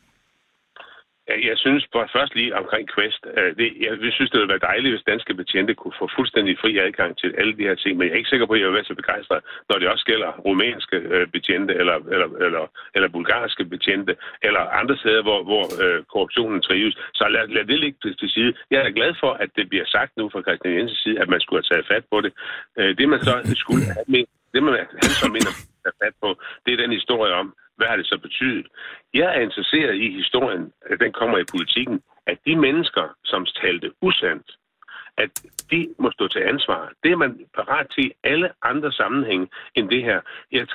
Øh, jeg synes på først lige omkring Quest, øh, det, jeg jeg synes, det ville være dejligt, hvis danske betjente kunne få fuldstændig fri adgang til alle de her ting, men jeg er ikke sikker på, at jeg vil være så begejstret, når det også gælder rumænske øh, betjente, eller, eller, eller, eller bulgarske betjente, eller andre steder, hvor, hvor øh, korruptionen trives. Så lad, lad det ligge til, til side. Jeg er glad for, at det bliver sagt nu fra Christian Jensens side, at man skulle have taget fat på det. Øh, det man så skulle have med, det man, han så mener, at fat på, det er den historie om, hvad har det så betydet? Jeg er interesseret i historien, at den kommer i politikken, at de mennesker, som talte usandt, at de må stå til ansvar. Det er man parat til i alle andre sammenhænge end det her. Jeg,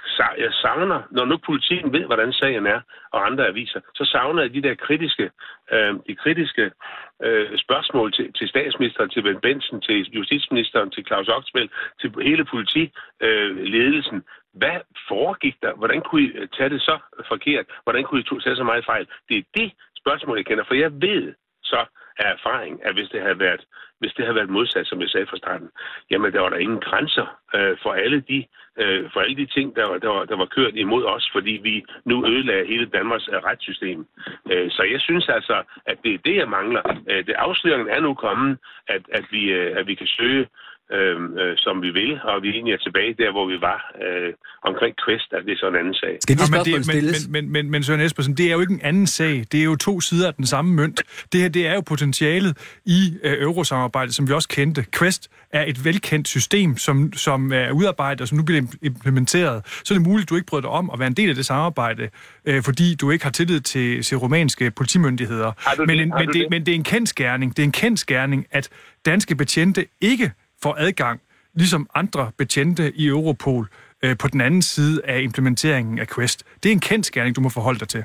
jeg savner, når nu politikken ved, hvordan sagen er, og andre aviser, så savner jeg de der kritiske, øh, de kritiske øh, spørgsmål til, til statsministeren, til Ben Benson, til justitsministeren, til Claus Oxfeldt, til hele politiledelsen. Øh, hvad foregik der? Hvordan kunne I øh, tage det så forkert? Hvordan kunne I tage så meget fejl? Det er det spørgsmål, jeg kender, for jeg ved så af erfaring, at hvis det havde været, hvis det havde været modsat, som jeg sagde fra starten, jamen der var der ingen grænser øh, for alle de øh, for alle de ting, der var, der, var, der var kørt imod os, fordi vi nu ødelagde hele Danmarks øh, retssystem. Øh, så jeg synes altså, at det er det, jeg mangler. Øh, det afsløringen er nu kommet, at, at, vi, øh, at vi kan søge øh, øh, som vi vil, og vi egentlig er tilbage der, hvor vi var øh, omkring Quest, at det er så en anden sag. Skal de men, spørgsmål det, stilles? men, men, men, men Søren Espersen, det er jo ikke en anden sag. Det er jo to sider af den samme mønt. Det her, det er jo potentialet i øh, eurosamarbejdet, som vi også kendte. Quest er et velkendt system, som, som er udarbejdet og som nu bliver im- implementeret. Så er det muligt, at du ikke bryder dig om at være en del af det samarbejde, øh, fordi du ikke har tillid til, til rumænske politimyndigheder. Men, det? men, det? men det er en kendskærning. Det er en kendskærning, at danske betjente ikke får adgang, ligesom andre betjente i Europol, øh, på den anden side af implementeringen af Quest. Det er en kendskærning, du må forholde dig til. Jo,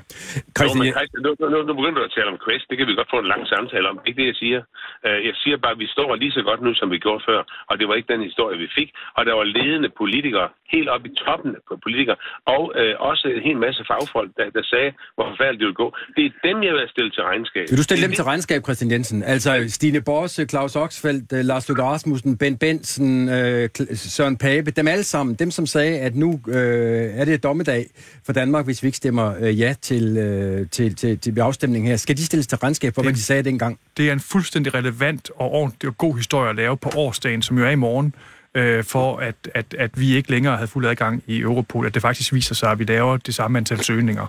Christian, men jeg- Christian, nu, nu, nu begynder du at tale om Quest. Det kan vi godt få en lang samtale om. Det er ikke det, jeg siger. Øh, Jeg siger bare, at vi står lige så godt nu, som vi gjorde før. Og det var ikke den historie, vi fik. Og der var ledende politikere, helt oppe i toppen af politikere, og øh, også en hel masse fagfolk, der, der sagde, hvor forfærdeligt det ville gå. Det er dem, jeg vil have stillet til regnskab. Vil du stille dem til regnskab, Christian Jensen? Altså Stine Bosse, Claus Oxfeldt, øh, Lars Løkke Rasmussen, Ben Benson, øh, Søren Pape, dem alle sammen, dem som sagde, at nu øh, er det dommedag for Danmark, hvis vi ikke stemmer øh, ja til, øh, til, til, til afstemningen her. Skal de stilles til regnskab for, hvad de sagde dengang? Det er en fuldstændig relevant og ordentlig og god historie at lave på årsdagen, som jo er i morgen, øh, for at, at, at vi ikke længere havde fuld adgang i Europol, at det faktisk viser sig, at vi laver det samme antal søgninger.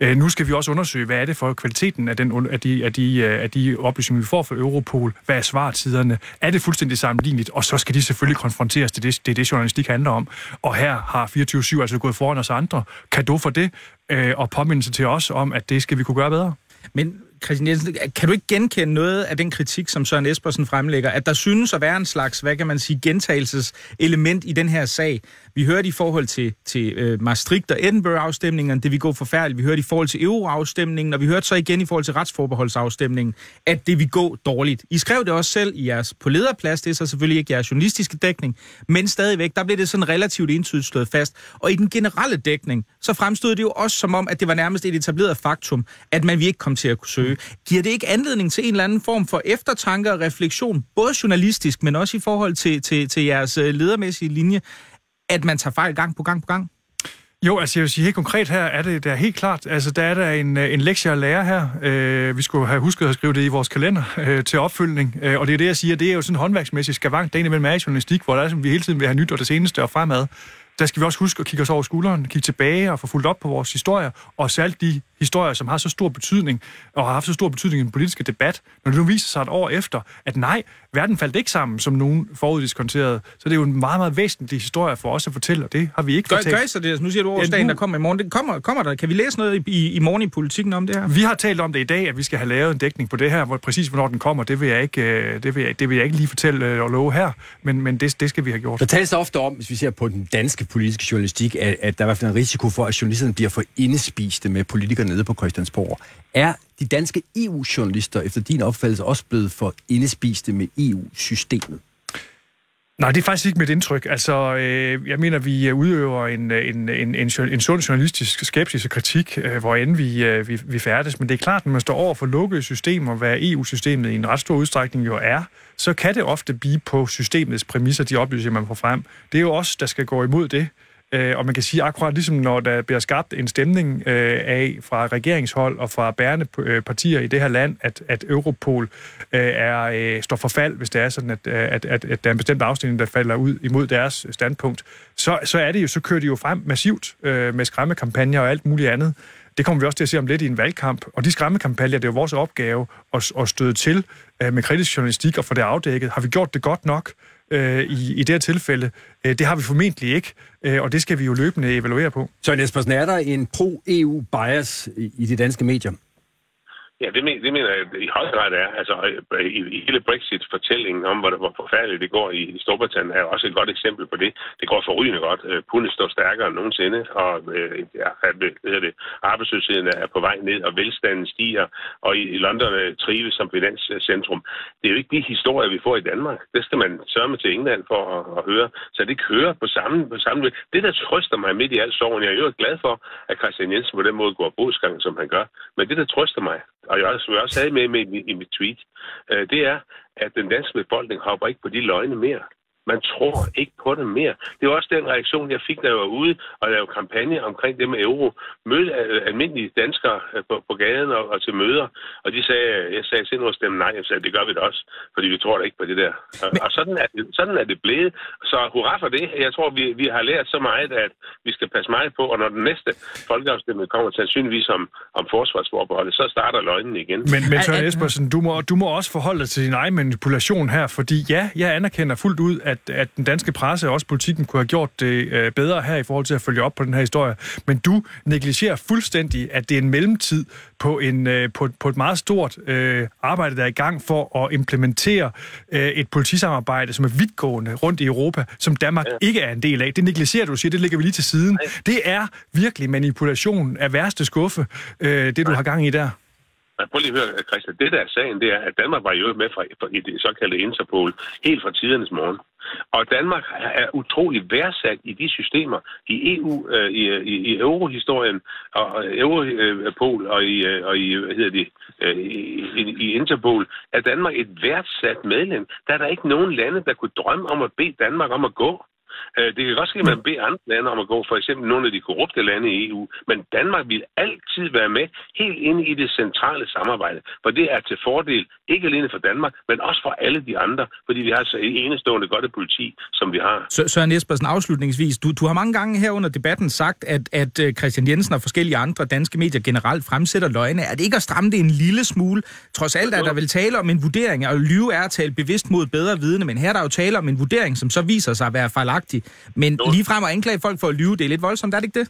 Øh, nu skal vi også undersøge, hvad er det for kvaliteten af, den, af, de, af, de, øh, af de oplysninger, vi får fra Europol. Hvad er svartiderne? Er det fuldstændig sammenligneligt? Og så skal de selvfølgelig konfronteres til det, det, er det journalistik handler om. Og her har 24-7 altså gået foran os andre. Kado for det, øh, og påmindelse til os om, at det skal vi kunne gøre bedre. Men Christian Jensen, kan du ikke genkende noget af den kritik, som Søren Espersen fremlægger? At der synes at være en slags, hvad kan man sige, gentagelseselement i den her sag. Vi hørte i forhold til, til øh, Maastricht og Edinburgh-afstemningerne, det vi gå forfærdeligt. Vi hørte i forhold til euro-afstemningen, og vi hørte så igen i forhold til retsforbeholdsafstemningen, at det vi gå dårligt. I skrev det også selv i jeres på lederplads, det er så selvfølgelig ikke jeres journalistiske dækning, men stadigvæk, der blev det sådan relativt entydigt slået fast. Og i den generelle dækning, så fremstod det jo også som om, at det var nærmest et etableret faktum, at man vi ikke kom til at kunne søge. Giver det ikke anledning til en eller anden form for eftertanke og refleksion, både journalistisk, men også i forhold til, til, til jeres øh, ledermæssige linje, at man tager fejl gang på gang på gang? Jo, altså jeg vil sige helt konkret her, er det der helt klart, altså der er der en, øh, en lektie at lære her. Øh, vi skulle have husket at skrive det i vores kalender øh, til opfølgning, øh, og det er det, jeg siger, det er jo sådan en håndværksmæssig skavank, det imellem er i journalistik, hvor der er, som vi hele tiden vil have nyt og det seneste og fremad. Der skal vi også huske at kigge os over skulderen, kigge tilbage og få fuldt op på vores historier, og særligt de historier, som har så stor betydning, og har haft så stor betydning i den politiske debat, når det nu viser sig et år efter, at nej, verden faldt ikke sammen, som nogen foruddiskonterede, så det er jo en meget, meget væsentlig historie for os at fortælle, og det har vi ikke Gør, fortalt. gør I så det? Nu siger du Ja, årsdagen, nu- der kommer i morgen. Det kommer, kommer der. Kan vi læse noget i, i, i morgen i politikken om det her? Vi har talt om det i dag, at vi skal have lavet en dækning på det her, hvor præcis hvornår den kommer, det vil jeg ikke, øh, det vil jeg, det vil jeg ikke lige fortælle øh, og love her, men, men det, det skal vi have gjort. Der tales ofte om, hvis vi ser på den danske politiske journalistik, at, at der er i hvert fald en risiko for, at journalisterne bliver for indespiste med politikere nede på Christiansborg. Er de danske EU-journalister efter din opfattelse også blevet for indespiste med EU-systemet? Nej, det er faktisk ikke mit indtryk. Altså, øh, jeg mener, vi udøver en, en, en, en, en sund journalistisk skepsis og kritik, øh, hvor end vi, øh, vi, vi færdes. Men det er klart, når man står over for lukkede systemer, hvad EU-systemet i en ret stor udstrækning jo er, så kan det ofte blive på systemets præmisser, de oplysninger, man får frem. Det er jo os, der skal gå imod det. Øh, og man kan sige akkurat ligesom når der bliver skabt en stemning øh, af fra regeringshold og fra bærende øh, partier i det her land, at, at Europol øh, er, øh, står for fald, hvis det er sådan, at, øh, at, at, at der er en bestemt afstilling, der falder ud imod deres standpunkt, så, så er det jo, så kører de jo frem massivt øh, med skræmmekampagner og alt muligt andet. Det kommer vi også til at se om lidt i en valgkamp. Og de skræmmekampagner, det er jo vores opgave at, at støde til øh, med kritisk journalistik og få det afdækket. Har vi gjort det godt nok øh, i, i det her tilfælde? Øh, det har vi formentlig ikke, øh, og det skal vi jo løbende evaluere på. Så Jespersen, er der en pro-EU-bias i, i de danske medier? Ja, det, men, det mener jeg i høj grad er. Altså, i, i hele Brexit-fortællingen om, hvor, hvor forfærdeligt det går i, i Storbritannien, er jo også et godt eksempel på det. Det går forrygende godt. Øh, Pundet står stærkere end nogensinde, og øh, ja, hvad det, arbejdsløsheden er på vej ned, og velstanden stiger, og i, i London øh, trives som finanscentrum. Det er jo ikke de historier, vi får i Danmark. Det skal man sørge til England for at, at høre. Så det kører på samme, på samme måde. Det, der trøster mig midt i al sorgen, jeg er jo glad for, at Christian Jensen på den måde går bodsgang, som han gør. Men det, der trøster mig, og jeg også, jeg også sagde med, med i, i mit tweet, øh, det er, at den danske befolkning hopper ikke på de løgne mere. Man tror ikke på det mere. Det var også den reaktion, jeg fik, da jeg var ude og lavede kampagne omkring det med euro. Mødte almindelige danskere øh, på, på gaden og, og til møder, og de sagde, jeg sagde sind og stemme nej. Jeg sagde, det gør vi da også, fordi vi tror da ikke på det der. Og, og sådan, er, det- sådan er det blevet. Så hurra for det. Jeg tror, vi, vi har lært så meget, at vi skal passe meget på, og når den næste folkeafstemning kommer sandsynligvis om, om forsvarsforbeholdet, så starter løgnen igen. Men, men Søren Espersen, du må, du må også forholde dig til din egen manipulation her, fordi ja, jeg anerkender fuldt ud, at, at den danske presse og også politikken kunne have gjort det øh, bedre her i forhold til at følge op på den her historie. Men du negligerer fuldstændig, at det er en mellemtid på, en, øh, på, på et meget stort øh, arbejde, der er i gang for at implementere øh, et politisamarbejde, som er vidtgående rundt i Europa, som Danmark ja. ikke er en del af. Det negligerer du, siger, det ligger vi lige til siden. Det er virkelig manipulation af værste skuffe, øh, det du har gang i der. Men prøv lige at høre, Christian. Det der er sagen, det er, at Danmark var jo med fra, fra, i det såkaldte Interpol helt fra tidernes morgen. Og Danmark er utrolig værdsat i de systemer, i EU, øh, i, i, i eurohistorien, og og Europol og i, øh, og i hvad hedder det, øh, i, i, i Interpol, er Danmark et værdsat medlem. Der er der ikke nogen lande, der kunne drømme om at bede Danmark om at gå. Øh, Det kan godt ske, at man beder andre lande om at gå, for eksempel nogle af de korrupte lande i EU, men Danmark vil altid være med helt inde i det centrale samarbejde, for det er til fordel ikke alene for Danmark, men også for alle de andre, fordi vi har så enestående godt politi, som vi har. Sø- Søren Espersen, afslutningsvis. Du, du har mange gange her under debatten sagt, at, at øh, Christian Jensen og forskellige andre danske medier generelt fremsætter løgne. Er det ikke at stramme det en lille smule? Trods alt er der vel tale om en vurdering, og lyve er at tale bevidst mod bedre vidne, men her er der jo tale om en vurdering, som så viser sig at være fejlagtig. Men ligefrem at anklage folk for at lyve, det er lidt voldsomt, er det ikke det?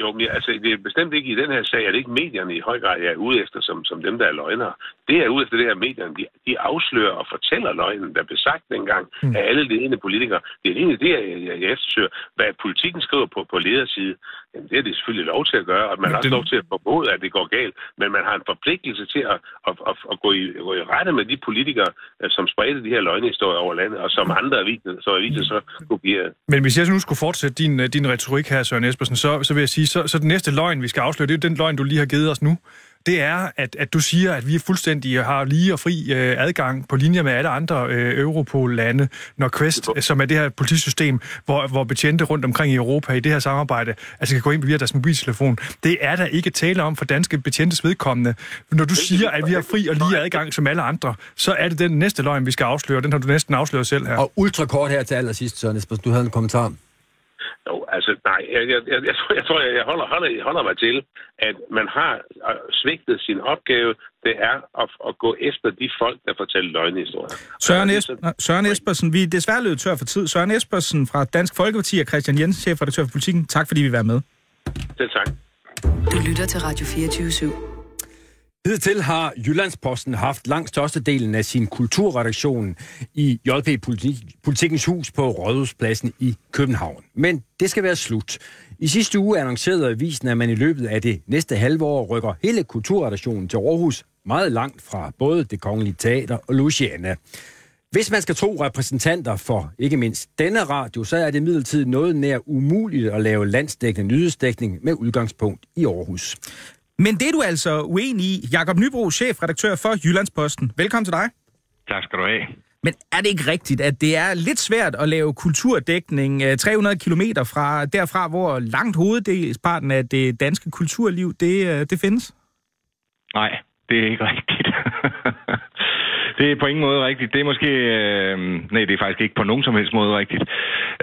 Jo, men altså, det er bestemt ikke i den her sag, at det ikke medierne i høj grad er ude efter, som, som dem, der er løgnere. Det er ude efter det her medierne. De, de afslører og fortæller løgnen, der blev sagt dengang mm. af alle ledende politikere. Det er egentlig det, jeg, jeg, jeg eftersøger. Hvad politikken skriver på, på lederside, jamen, det er det selvfølgelig lov til at gøre, og man Men har også det- lov til at forbode, at det går galt. Men man har en forpligtelse til at, at, at, at gå, i, gå i rette med de politikere, øh, som spredte de her løgnehistorier over landet, og som andre aviser så, aviser så kopierede. Men hvis jeg så nu skulle fortsætte din, øh, din retorik her, Søren Espersen, så, så vil jeg sige, så, så den næste løgn, vi skal afsløre, det er den løgn, du lige har givet os nu. Det er, at, at du siger, at vi er fuldstændig har lige og fri øh, adgang på linje med alle andre øh, Europol-lande, når Quest, som er det her politisystem, hvor, hvor betjente rundt omkring i Europa i det her samarbejde, altså kan gå ind via deres mobiltelefon. Det er der ikke tale om for danske betjentes vedkommende. Når du siger, at vi har fri og lige adgang som alle andre, så er det den næste løgn, vi skal afsløre. Den har du næsten afsløret selv her. Og ultrakort her til allersidst, Søren Espersen. Du havde en kommentar. Jo, altså nej, jeg, jeg, jeg, jeg, tror, jeg, tror, jeg holder, holder, holder mig til, at man har øh, svigtet sin opgave, det er at, at gå efter de folk, der fortæller løgnehistorier. Søren, Esp- Søren Espersen, vi er desværre løbet tør for tid. Søren Espersen fra Dansk Folkeparti og Christian Jensen, chefredaktør for politikken. Tak fordi vi var med. Selv tak. Du lytter til Radio 24 /7. Hidtil har Jyllandsposten haft langt størstedelen af sin kulturredaktion i JP Politikens Hus på Rådhuspladsen i København. Men det skal være slut. I sidste uge annoncerede avisen, at man i løbet af det næste halve år rykker hele kulturredaktionen til Aarhus meget langt fra både det kongelige teater og Luciana. Hvis man skal tro repræsentanter for ikke mindst denne radio, så er det midlertid noget nær umuligt at lave landsdækkende nyhedsdækning med udgangspunkt i Aarhus. Men det er du altså uenig i. Jakob Nybro, chefredaktør for Jyllandsposten. Velkommen til dig. Tak skal du have. Men er det ikke rigtigt, at det er lidt svært at lave kulturdækning øh, 300 km fra derfra, hvor langt hoveddelsparten af det danske kulturliv, det, øh, det findes? Nej, det er ikke rigtigt. *laughs* det er på ingen måde rigtigt. Det er måske... Øh, nej, det er faktisk ikke på nogen som helst måde rigtigt.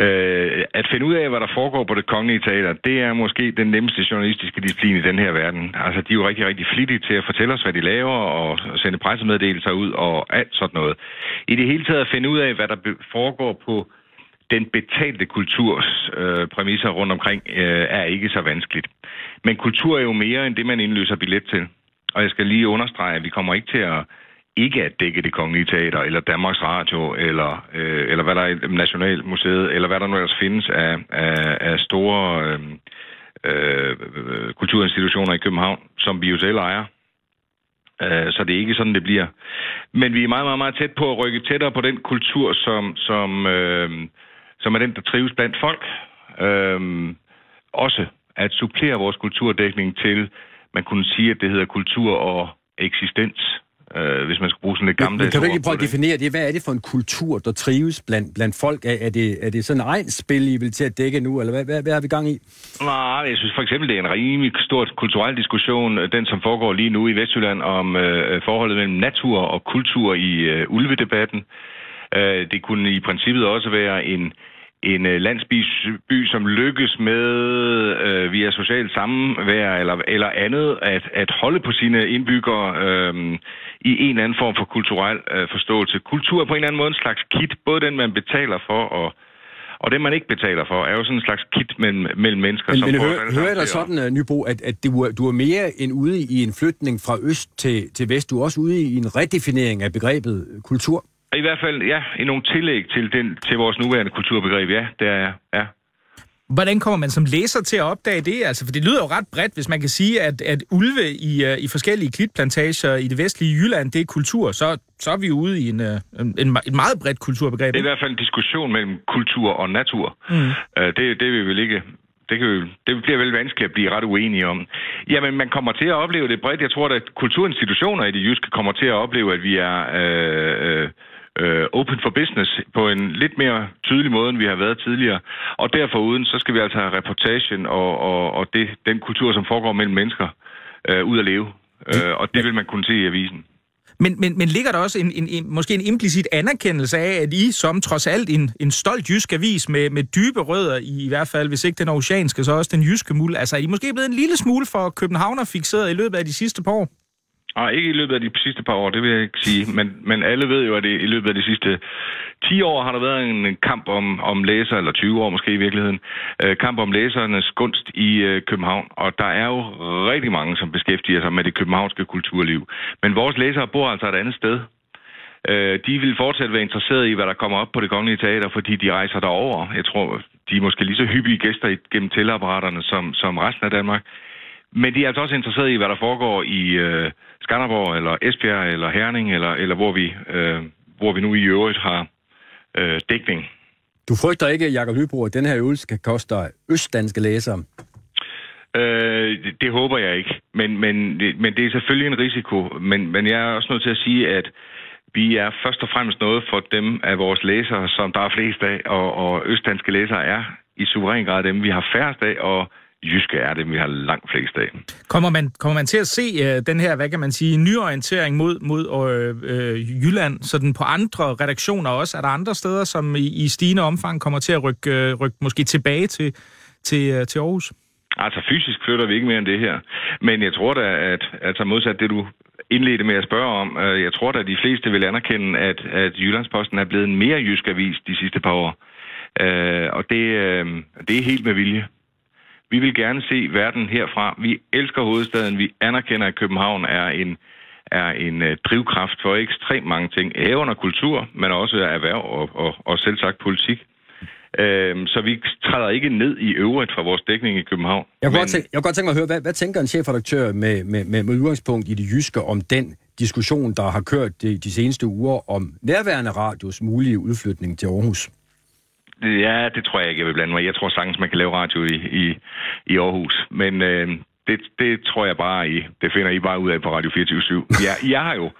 Øh, at finde ud af, hvad der foregår på det kongelige teater, det er måske den nemmeste journalistiske disciplin i den her verden. Altså, de er jo rigtig, rigtig flittige til at fortælle os, hvad de laver, og sende pressemeddelelser ud, og alt sådan noget. I det hele taget at finde ud af, hvad der foregår på den betalte kulturs øh, præmisser rundt omkring, øh, er ikke så vanskeligt. Men kultur er jo mere end det, man indløser billet til. Og jeg skal lige understrege, at vi kommer ikke til at ikke at dække det kongelige teater, eller Danmarks Radio, eller, øh, eller hvad der er Nationalmuseet, eller hvad der nu ellers findes af, af, af store øh, øh, kulturinstitutioner i København, som vi jo selv ejer. Øh, så det er ikke sådan, det bliver. Men vi er meget, meget, meget tæt på at rykke tættere på den kultur, som, som, øh, som er den, der trives blandt folk. Øh, også at supplere vores kulturdækning til, man kunne sige, at det hedder kultur og eksistens, øh, hvis man skal bruge sådan lidt gamle Men kan du ikke prøve at definere det? Hvad er det for en kultur, der trives blandt, blandt folk? Er, er, det, er det sådan en spil, I vil til at dække nu, eller hvad, hvad, hvad er vi gang i? Nej, jeg synes for eksempel, det er en rimelig stor kulturel diskussion, øh, den som foregår lige nu i Vestjylland, om øh, forholdet mellem natur og kultur i øh, ulvedebatten. Øh, det kunne i princippet også være en, en øh, landsby, by, som lykkes med øh, via socialt samvær eller, eller andet at, at holde på sine indbyggere øh, i en eller anden form for kulturel øh, forståelse. Kultur er på en eller anden måde en slags kit, både den man betaler for og, og det man ikke betaler for, er jo sådan en slags kit mellem, mellem mennesker. Men, som men hører, hører jeg dig sådan, uh, Nybo, at, at du, er- du er mere end ude i en flytning fra øst til, til vest? Du er også ude i en redefinering af begrebet kultur? I hvert fald, ja, i nogle tillæg til, den, til vores nuværende kulturbegreb, ja, det er jeg, ja. Hvordan kommer man som læser til at opdage det? Altså, for det lyder jo ret bredt, hvis man kan sige, at, at ulve i, uh, i forskellige klitplantager i det vestlige Jylland, det er kultur. Så, så er vi ude i en, uh, en, en, et meget bredt kulturbegreb. Det er i hvert fald en diskussion mellem kultur og natur. Mm. Øh, det, det vil vel ikke... Det, kan vi, det bliver vel vanskeligt at blive ret uenige om. Jamen, man kommer til at opleve det bredt. Jeg tror, at kulturinstitutioner i det jyske kommer til at opleve, at vi er øh, øh, open for business på en lidt mere tydelig måde, end vi har været tidligere. Og derfor uden, så skal vi altså have reportagen og, og, og det, den kultur, som foregår mellem mennesker, øh, ud at leve. Øh, og det vil man kunne se i avisen. Men, men, men ligger der også en, en, en, måske en implicit anerkendelse af, at I som trods alt en, en stolt jysk avis med, med dybe rødder, i, i hvert fald hvis ikke den oceanske, så også den jyske muld, altså er I måske blevet en lille smule for Københavner fixeret i løbet af de sidste par år? Nej, ikke i løbet af de sidste par år, det vil jeg ikke sige. *laughs* Men, men alle ved jo, at det, i løbet af de sidste 10 år har der været en kamp om, om læser, eller 20 år måske i virkeligheden, øh, kamp om læsernes gunst i øh, København. Og der er jo rigtig mange, som beskæftiger sig med det københavnske kulturliv. Men vores læsere bor altså et andet sted. Øh, de vil fortsat være interesserede i, hvad der kommer op på det kongelige teater, fordi de rejser derover. Jeg tror, de er måske lige så hyppige gæster i- gennem teleapparaterne som, som resten af Danmark. Men de er altså også interesserede i, hvad der foregår i øh, Skanderborg, eller Esbjerg, eller Herning, eller, eller hvor, vi, øh, hvor vi nu i øvrigt har øh, dækning. Du frygter ikke, Jakob Lybro, at den her øvelse kan koste dig østdanske læsere? Øh, det, det håber jeg ikke. Men, men, det- men det er selvfølgelig en risiko. Men, men jeg er også nødt til at sige, at vi er først og fremmest noget for dem af vores læsere, som der er flest af, og, og østdanske læsere er i suveræn grad dem, vi har færrest af, og jyske er dem, vi har langt flest af. Kommer man, kommer man til at se øh, den her, hvad kan man sige, nyorientering mod, mod øh, øh, Jylland, sådan på andre redaktioner også? Er der andre steder, som i, i stigende omfang kommer til at rykke, øh, rykke måske tilbage til, til, øh, til Aarhus? Altså fysisk flytter vi ikke mere end det her. Men jeg tror da, at altså modsat det, du indledte med at spørge om, øh, jeg tror da, at de fleste vil anerkende, at, at Jyllandsposten er blevet en mere jysk avis de sidste par år. Øh, og det, øh, det er helt med vilje. Vi vil gerne se verden herfra. Vi elsker hovedstaden. Vi anerkender, at København er en, er en øh, drivkraft for ekstremt mange ting. Herunder kultur, men også erhverv og, og, og selv sagt politik. Øhm, så vi træder ikke ned i øvrigt fra vores dækning i København. Jeg kunne, godt tænke, jeg kunne godt tænke mig at høre, hvad, hvad tænker en chefredaktør med, med, med, med udgangspunkt i det jyske om den diskussion, der har kørt de, de seneste uger om nærværende radios mulige udflytning til Aarhus? Ja, det tror jeg ikke, jeg vil blande mig. Jeg tror sagtens, man kan lave radio i, i, i Aarhus. Men øh, det, det tror jeg bare, I, det finder I bare ud af på Radio 24 /7. Ja, jeg har jo...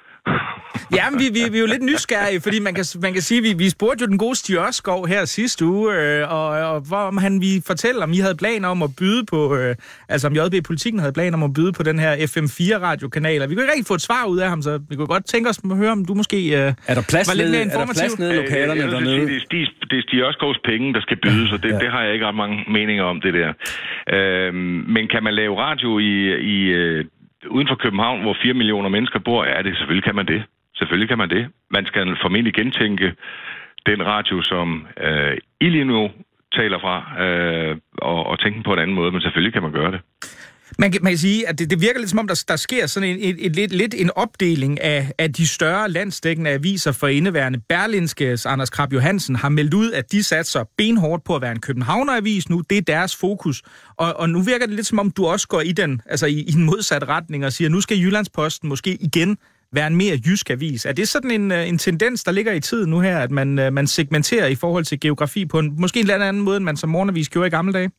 Ja, men vi, vi, vi er jo lidt nysgerrige, fordi man kan, man kan sige, vi, vi spurgte jo den gode Stig Ørskov her sidste uge, øh, og, og hvor om han vi fortæller, om I havde planer om at byde på, øh, altså om JB Politikken havde planer om at byde på den her FM4 radiokanal, og vi kunne ikke rigtig få et svar ud af ham, så vi kunne godt tænke os at høre, om du måske øh, Er der plads var lidt mere er der informativ. plads nede i lokalerne Øh, dernede? sige, Det er Stig, det er Stig Ørskov penge, der skal bydes, og det, ja. det har jeg ikke ret mange meninger om, det der. Øhm, men kan man lave radio i, i øh, uden for København, hvor 4 millioner mennesker bor? Ja, det selvfølgelig kan man det. Selvfølgelig kan man det. Man skal formentlig gentænke den radio, som øh, I lige nu taler fra, øh, og, og tænke på en anden måde, men selvfølgelig kan man gøre det. Man kan, man kan sige, at det, det virker lidt som om, der, der sker sådan en, et, et, lidt, lidt en opdeling af, af de større landsdækkende aviser for indeværende. Berlinskes Anders Krab Johansen har meldt ud, at de satser benhårdt på at være en Københavneravis nu. Det er deres fokus. Og, og nu virker det lidt som om, du også går i den, altså i, i den modsatte retning og siger, nu skal Jyllandsposten måske igen være en mere jysk avis. Er det sådan en, øh, en tendens, der ligger i tiden nu her, at man, øh, man segmenterer i forhold til geografi på en måske en eller anden måde, end man som morgenavis gjorde i gamle dage?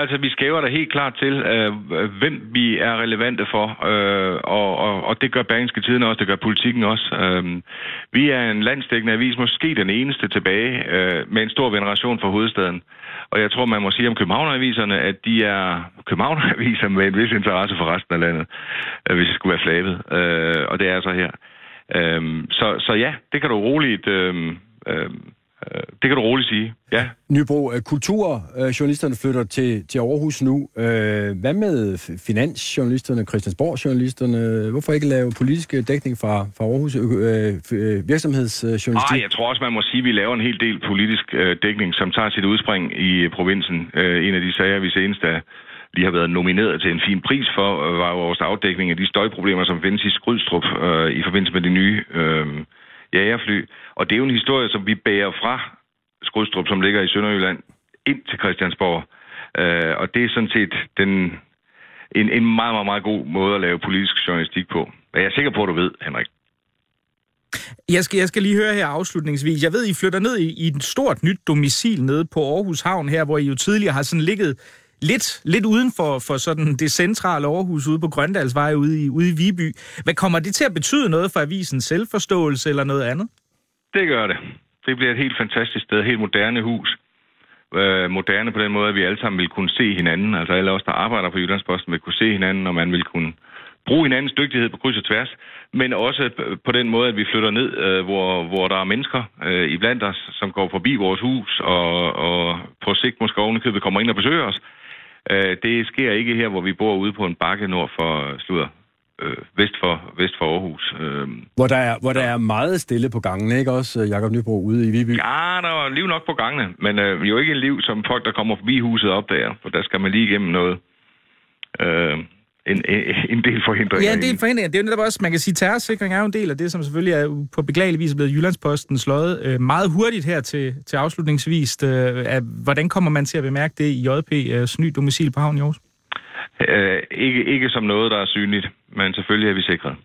Altså, vi skæver da helt klart til, øh, hvem vi er relevante for, øh, og, og, og det gør Bergenske Tiden også, det gør politikken også. Øh, vi er en landstækkende avis, måske den eneste tilbage, øh, med en stor veneration for hovedstaden. Og jeg tror, man må sige om Københavneraviserne, at de er Københavneraviser med en vis interesse for resten af landet, øh, hvis det skulle være flabet. Øh, og det er så her. Øh, så, så ja, det kan du roligt... Øh, øh, det kan du roligt sige, ja. Nybro, øh, kulturjournalisterne flytter til, til Aarhus nu. Øh, Hvad med finansjournalisterne, Christiansborg-journalisterne? Hvorfor ikke lave politisk dækning fra, fra Aarhus øh, øh, virksomhedsjournalistik? Ah, jeg tror også, man må sige, at vi laver en hel del politisk øh, dækning, som tager sit udspring i øh, provinsen. Øh, en af de sager, vi senest er, lige har været nomineret til en fin pris for, øh, var vores afdækning af de støjproblemer, som findes i Skrydstrup øh, i forbindelse med de nye øh, jagerfly. Og det er jo en historie, som vi bærer fra Skrydstrup, som ligger i Sønderjylland, ind til Christiansborg. Øh, og det er sådan set den, en, en meget, meget, meget god måde at lave politisk journalistik på. Jeg er sikker på, at du ved, Henrik. Jeg skal, jeg skal lige høre her afslutningsvis. Jeg ved, I flytter ned i, i et stort nyt domicil nede på Aarhus Havn her, hvor I jo tidligere har sådan ligget lidt, lidt uden for, for sådan det centrale Aarhus ude på Grøndalsvej ude i, ude i Viby. Hvad kommer det til at betyde noget for avisens selvforståelse eller noget andet? Det gør det. Det bliver et helt fantastisk sted, et helt moderne hus. Øh, moderne på den måde, at vi alle sammen vil kunne se hinanden. Altså alle os, der arbejder på Jyllandsposten, vil kunne se hinanden, og man vil kunne bruge hinandens dygtighed på kryds og tværs. Men også på den måde, at vi flytter ned, øh, hvor, hvor der er mennesker øh, iblandt os, som går forbi vores hus, og, og på sigt måske ovenikøbet kommer ind og besøger os. Øh, det sker ikke her, hvor vi bor ude på en bakke nord for Sluder. Øh, vest, for, vest for Aarhus. Øh, Hvor der, er, hvor der er meget stille på gangen, ikke også, Jakob Nybro, ude i Viby? Ja, der var liv nok på gangene, men øh, jo ikke en liv, som folk, der kommer forbi huset op der, for der skal man lige igennem noget. Øh, en, en, del forhindringer. Ja, en del forhindringer. Det er jo netop også, man kan sige, terrorsikring er jo en del af det, som selvfølgelig er på beklagelig vis blevet Jyllandsposten slået øh, meget hurtigt her til, til afslutningsvis. Øh, af, hvordan kommer man til at bemærke det i JP's ny domicil på Havn i Aarhus? Øh, ikke, ikke som noget, der er synligt, men selvfølgelig er vi sikret.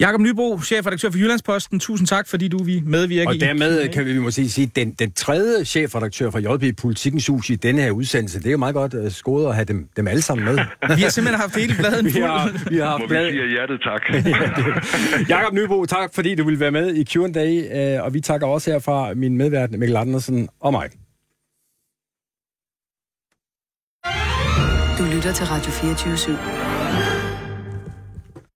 Jakob Nybro, chefredaktør for Jyllandsposten, tusind tak, fordi du vi medvirker Og i. dermed kan vi måske sige, at den, den tredje chefredaktør fra JP Politikens Hus i denne her udsendelse, det er jo meget godt uh, skåret at have dem, dem alle sammen med. *laughs* Vi har simpelthen haft hele bladen vi har, vi har haft Må vi bladet. sige af hjertet tak. *laughs* Jakob Nybo, tak fordi du ville være med i Q&A, øh, og vi takker også herfra min medvært Mikkel Andersen og mig. Du lytter til Radio 24 /7.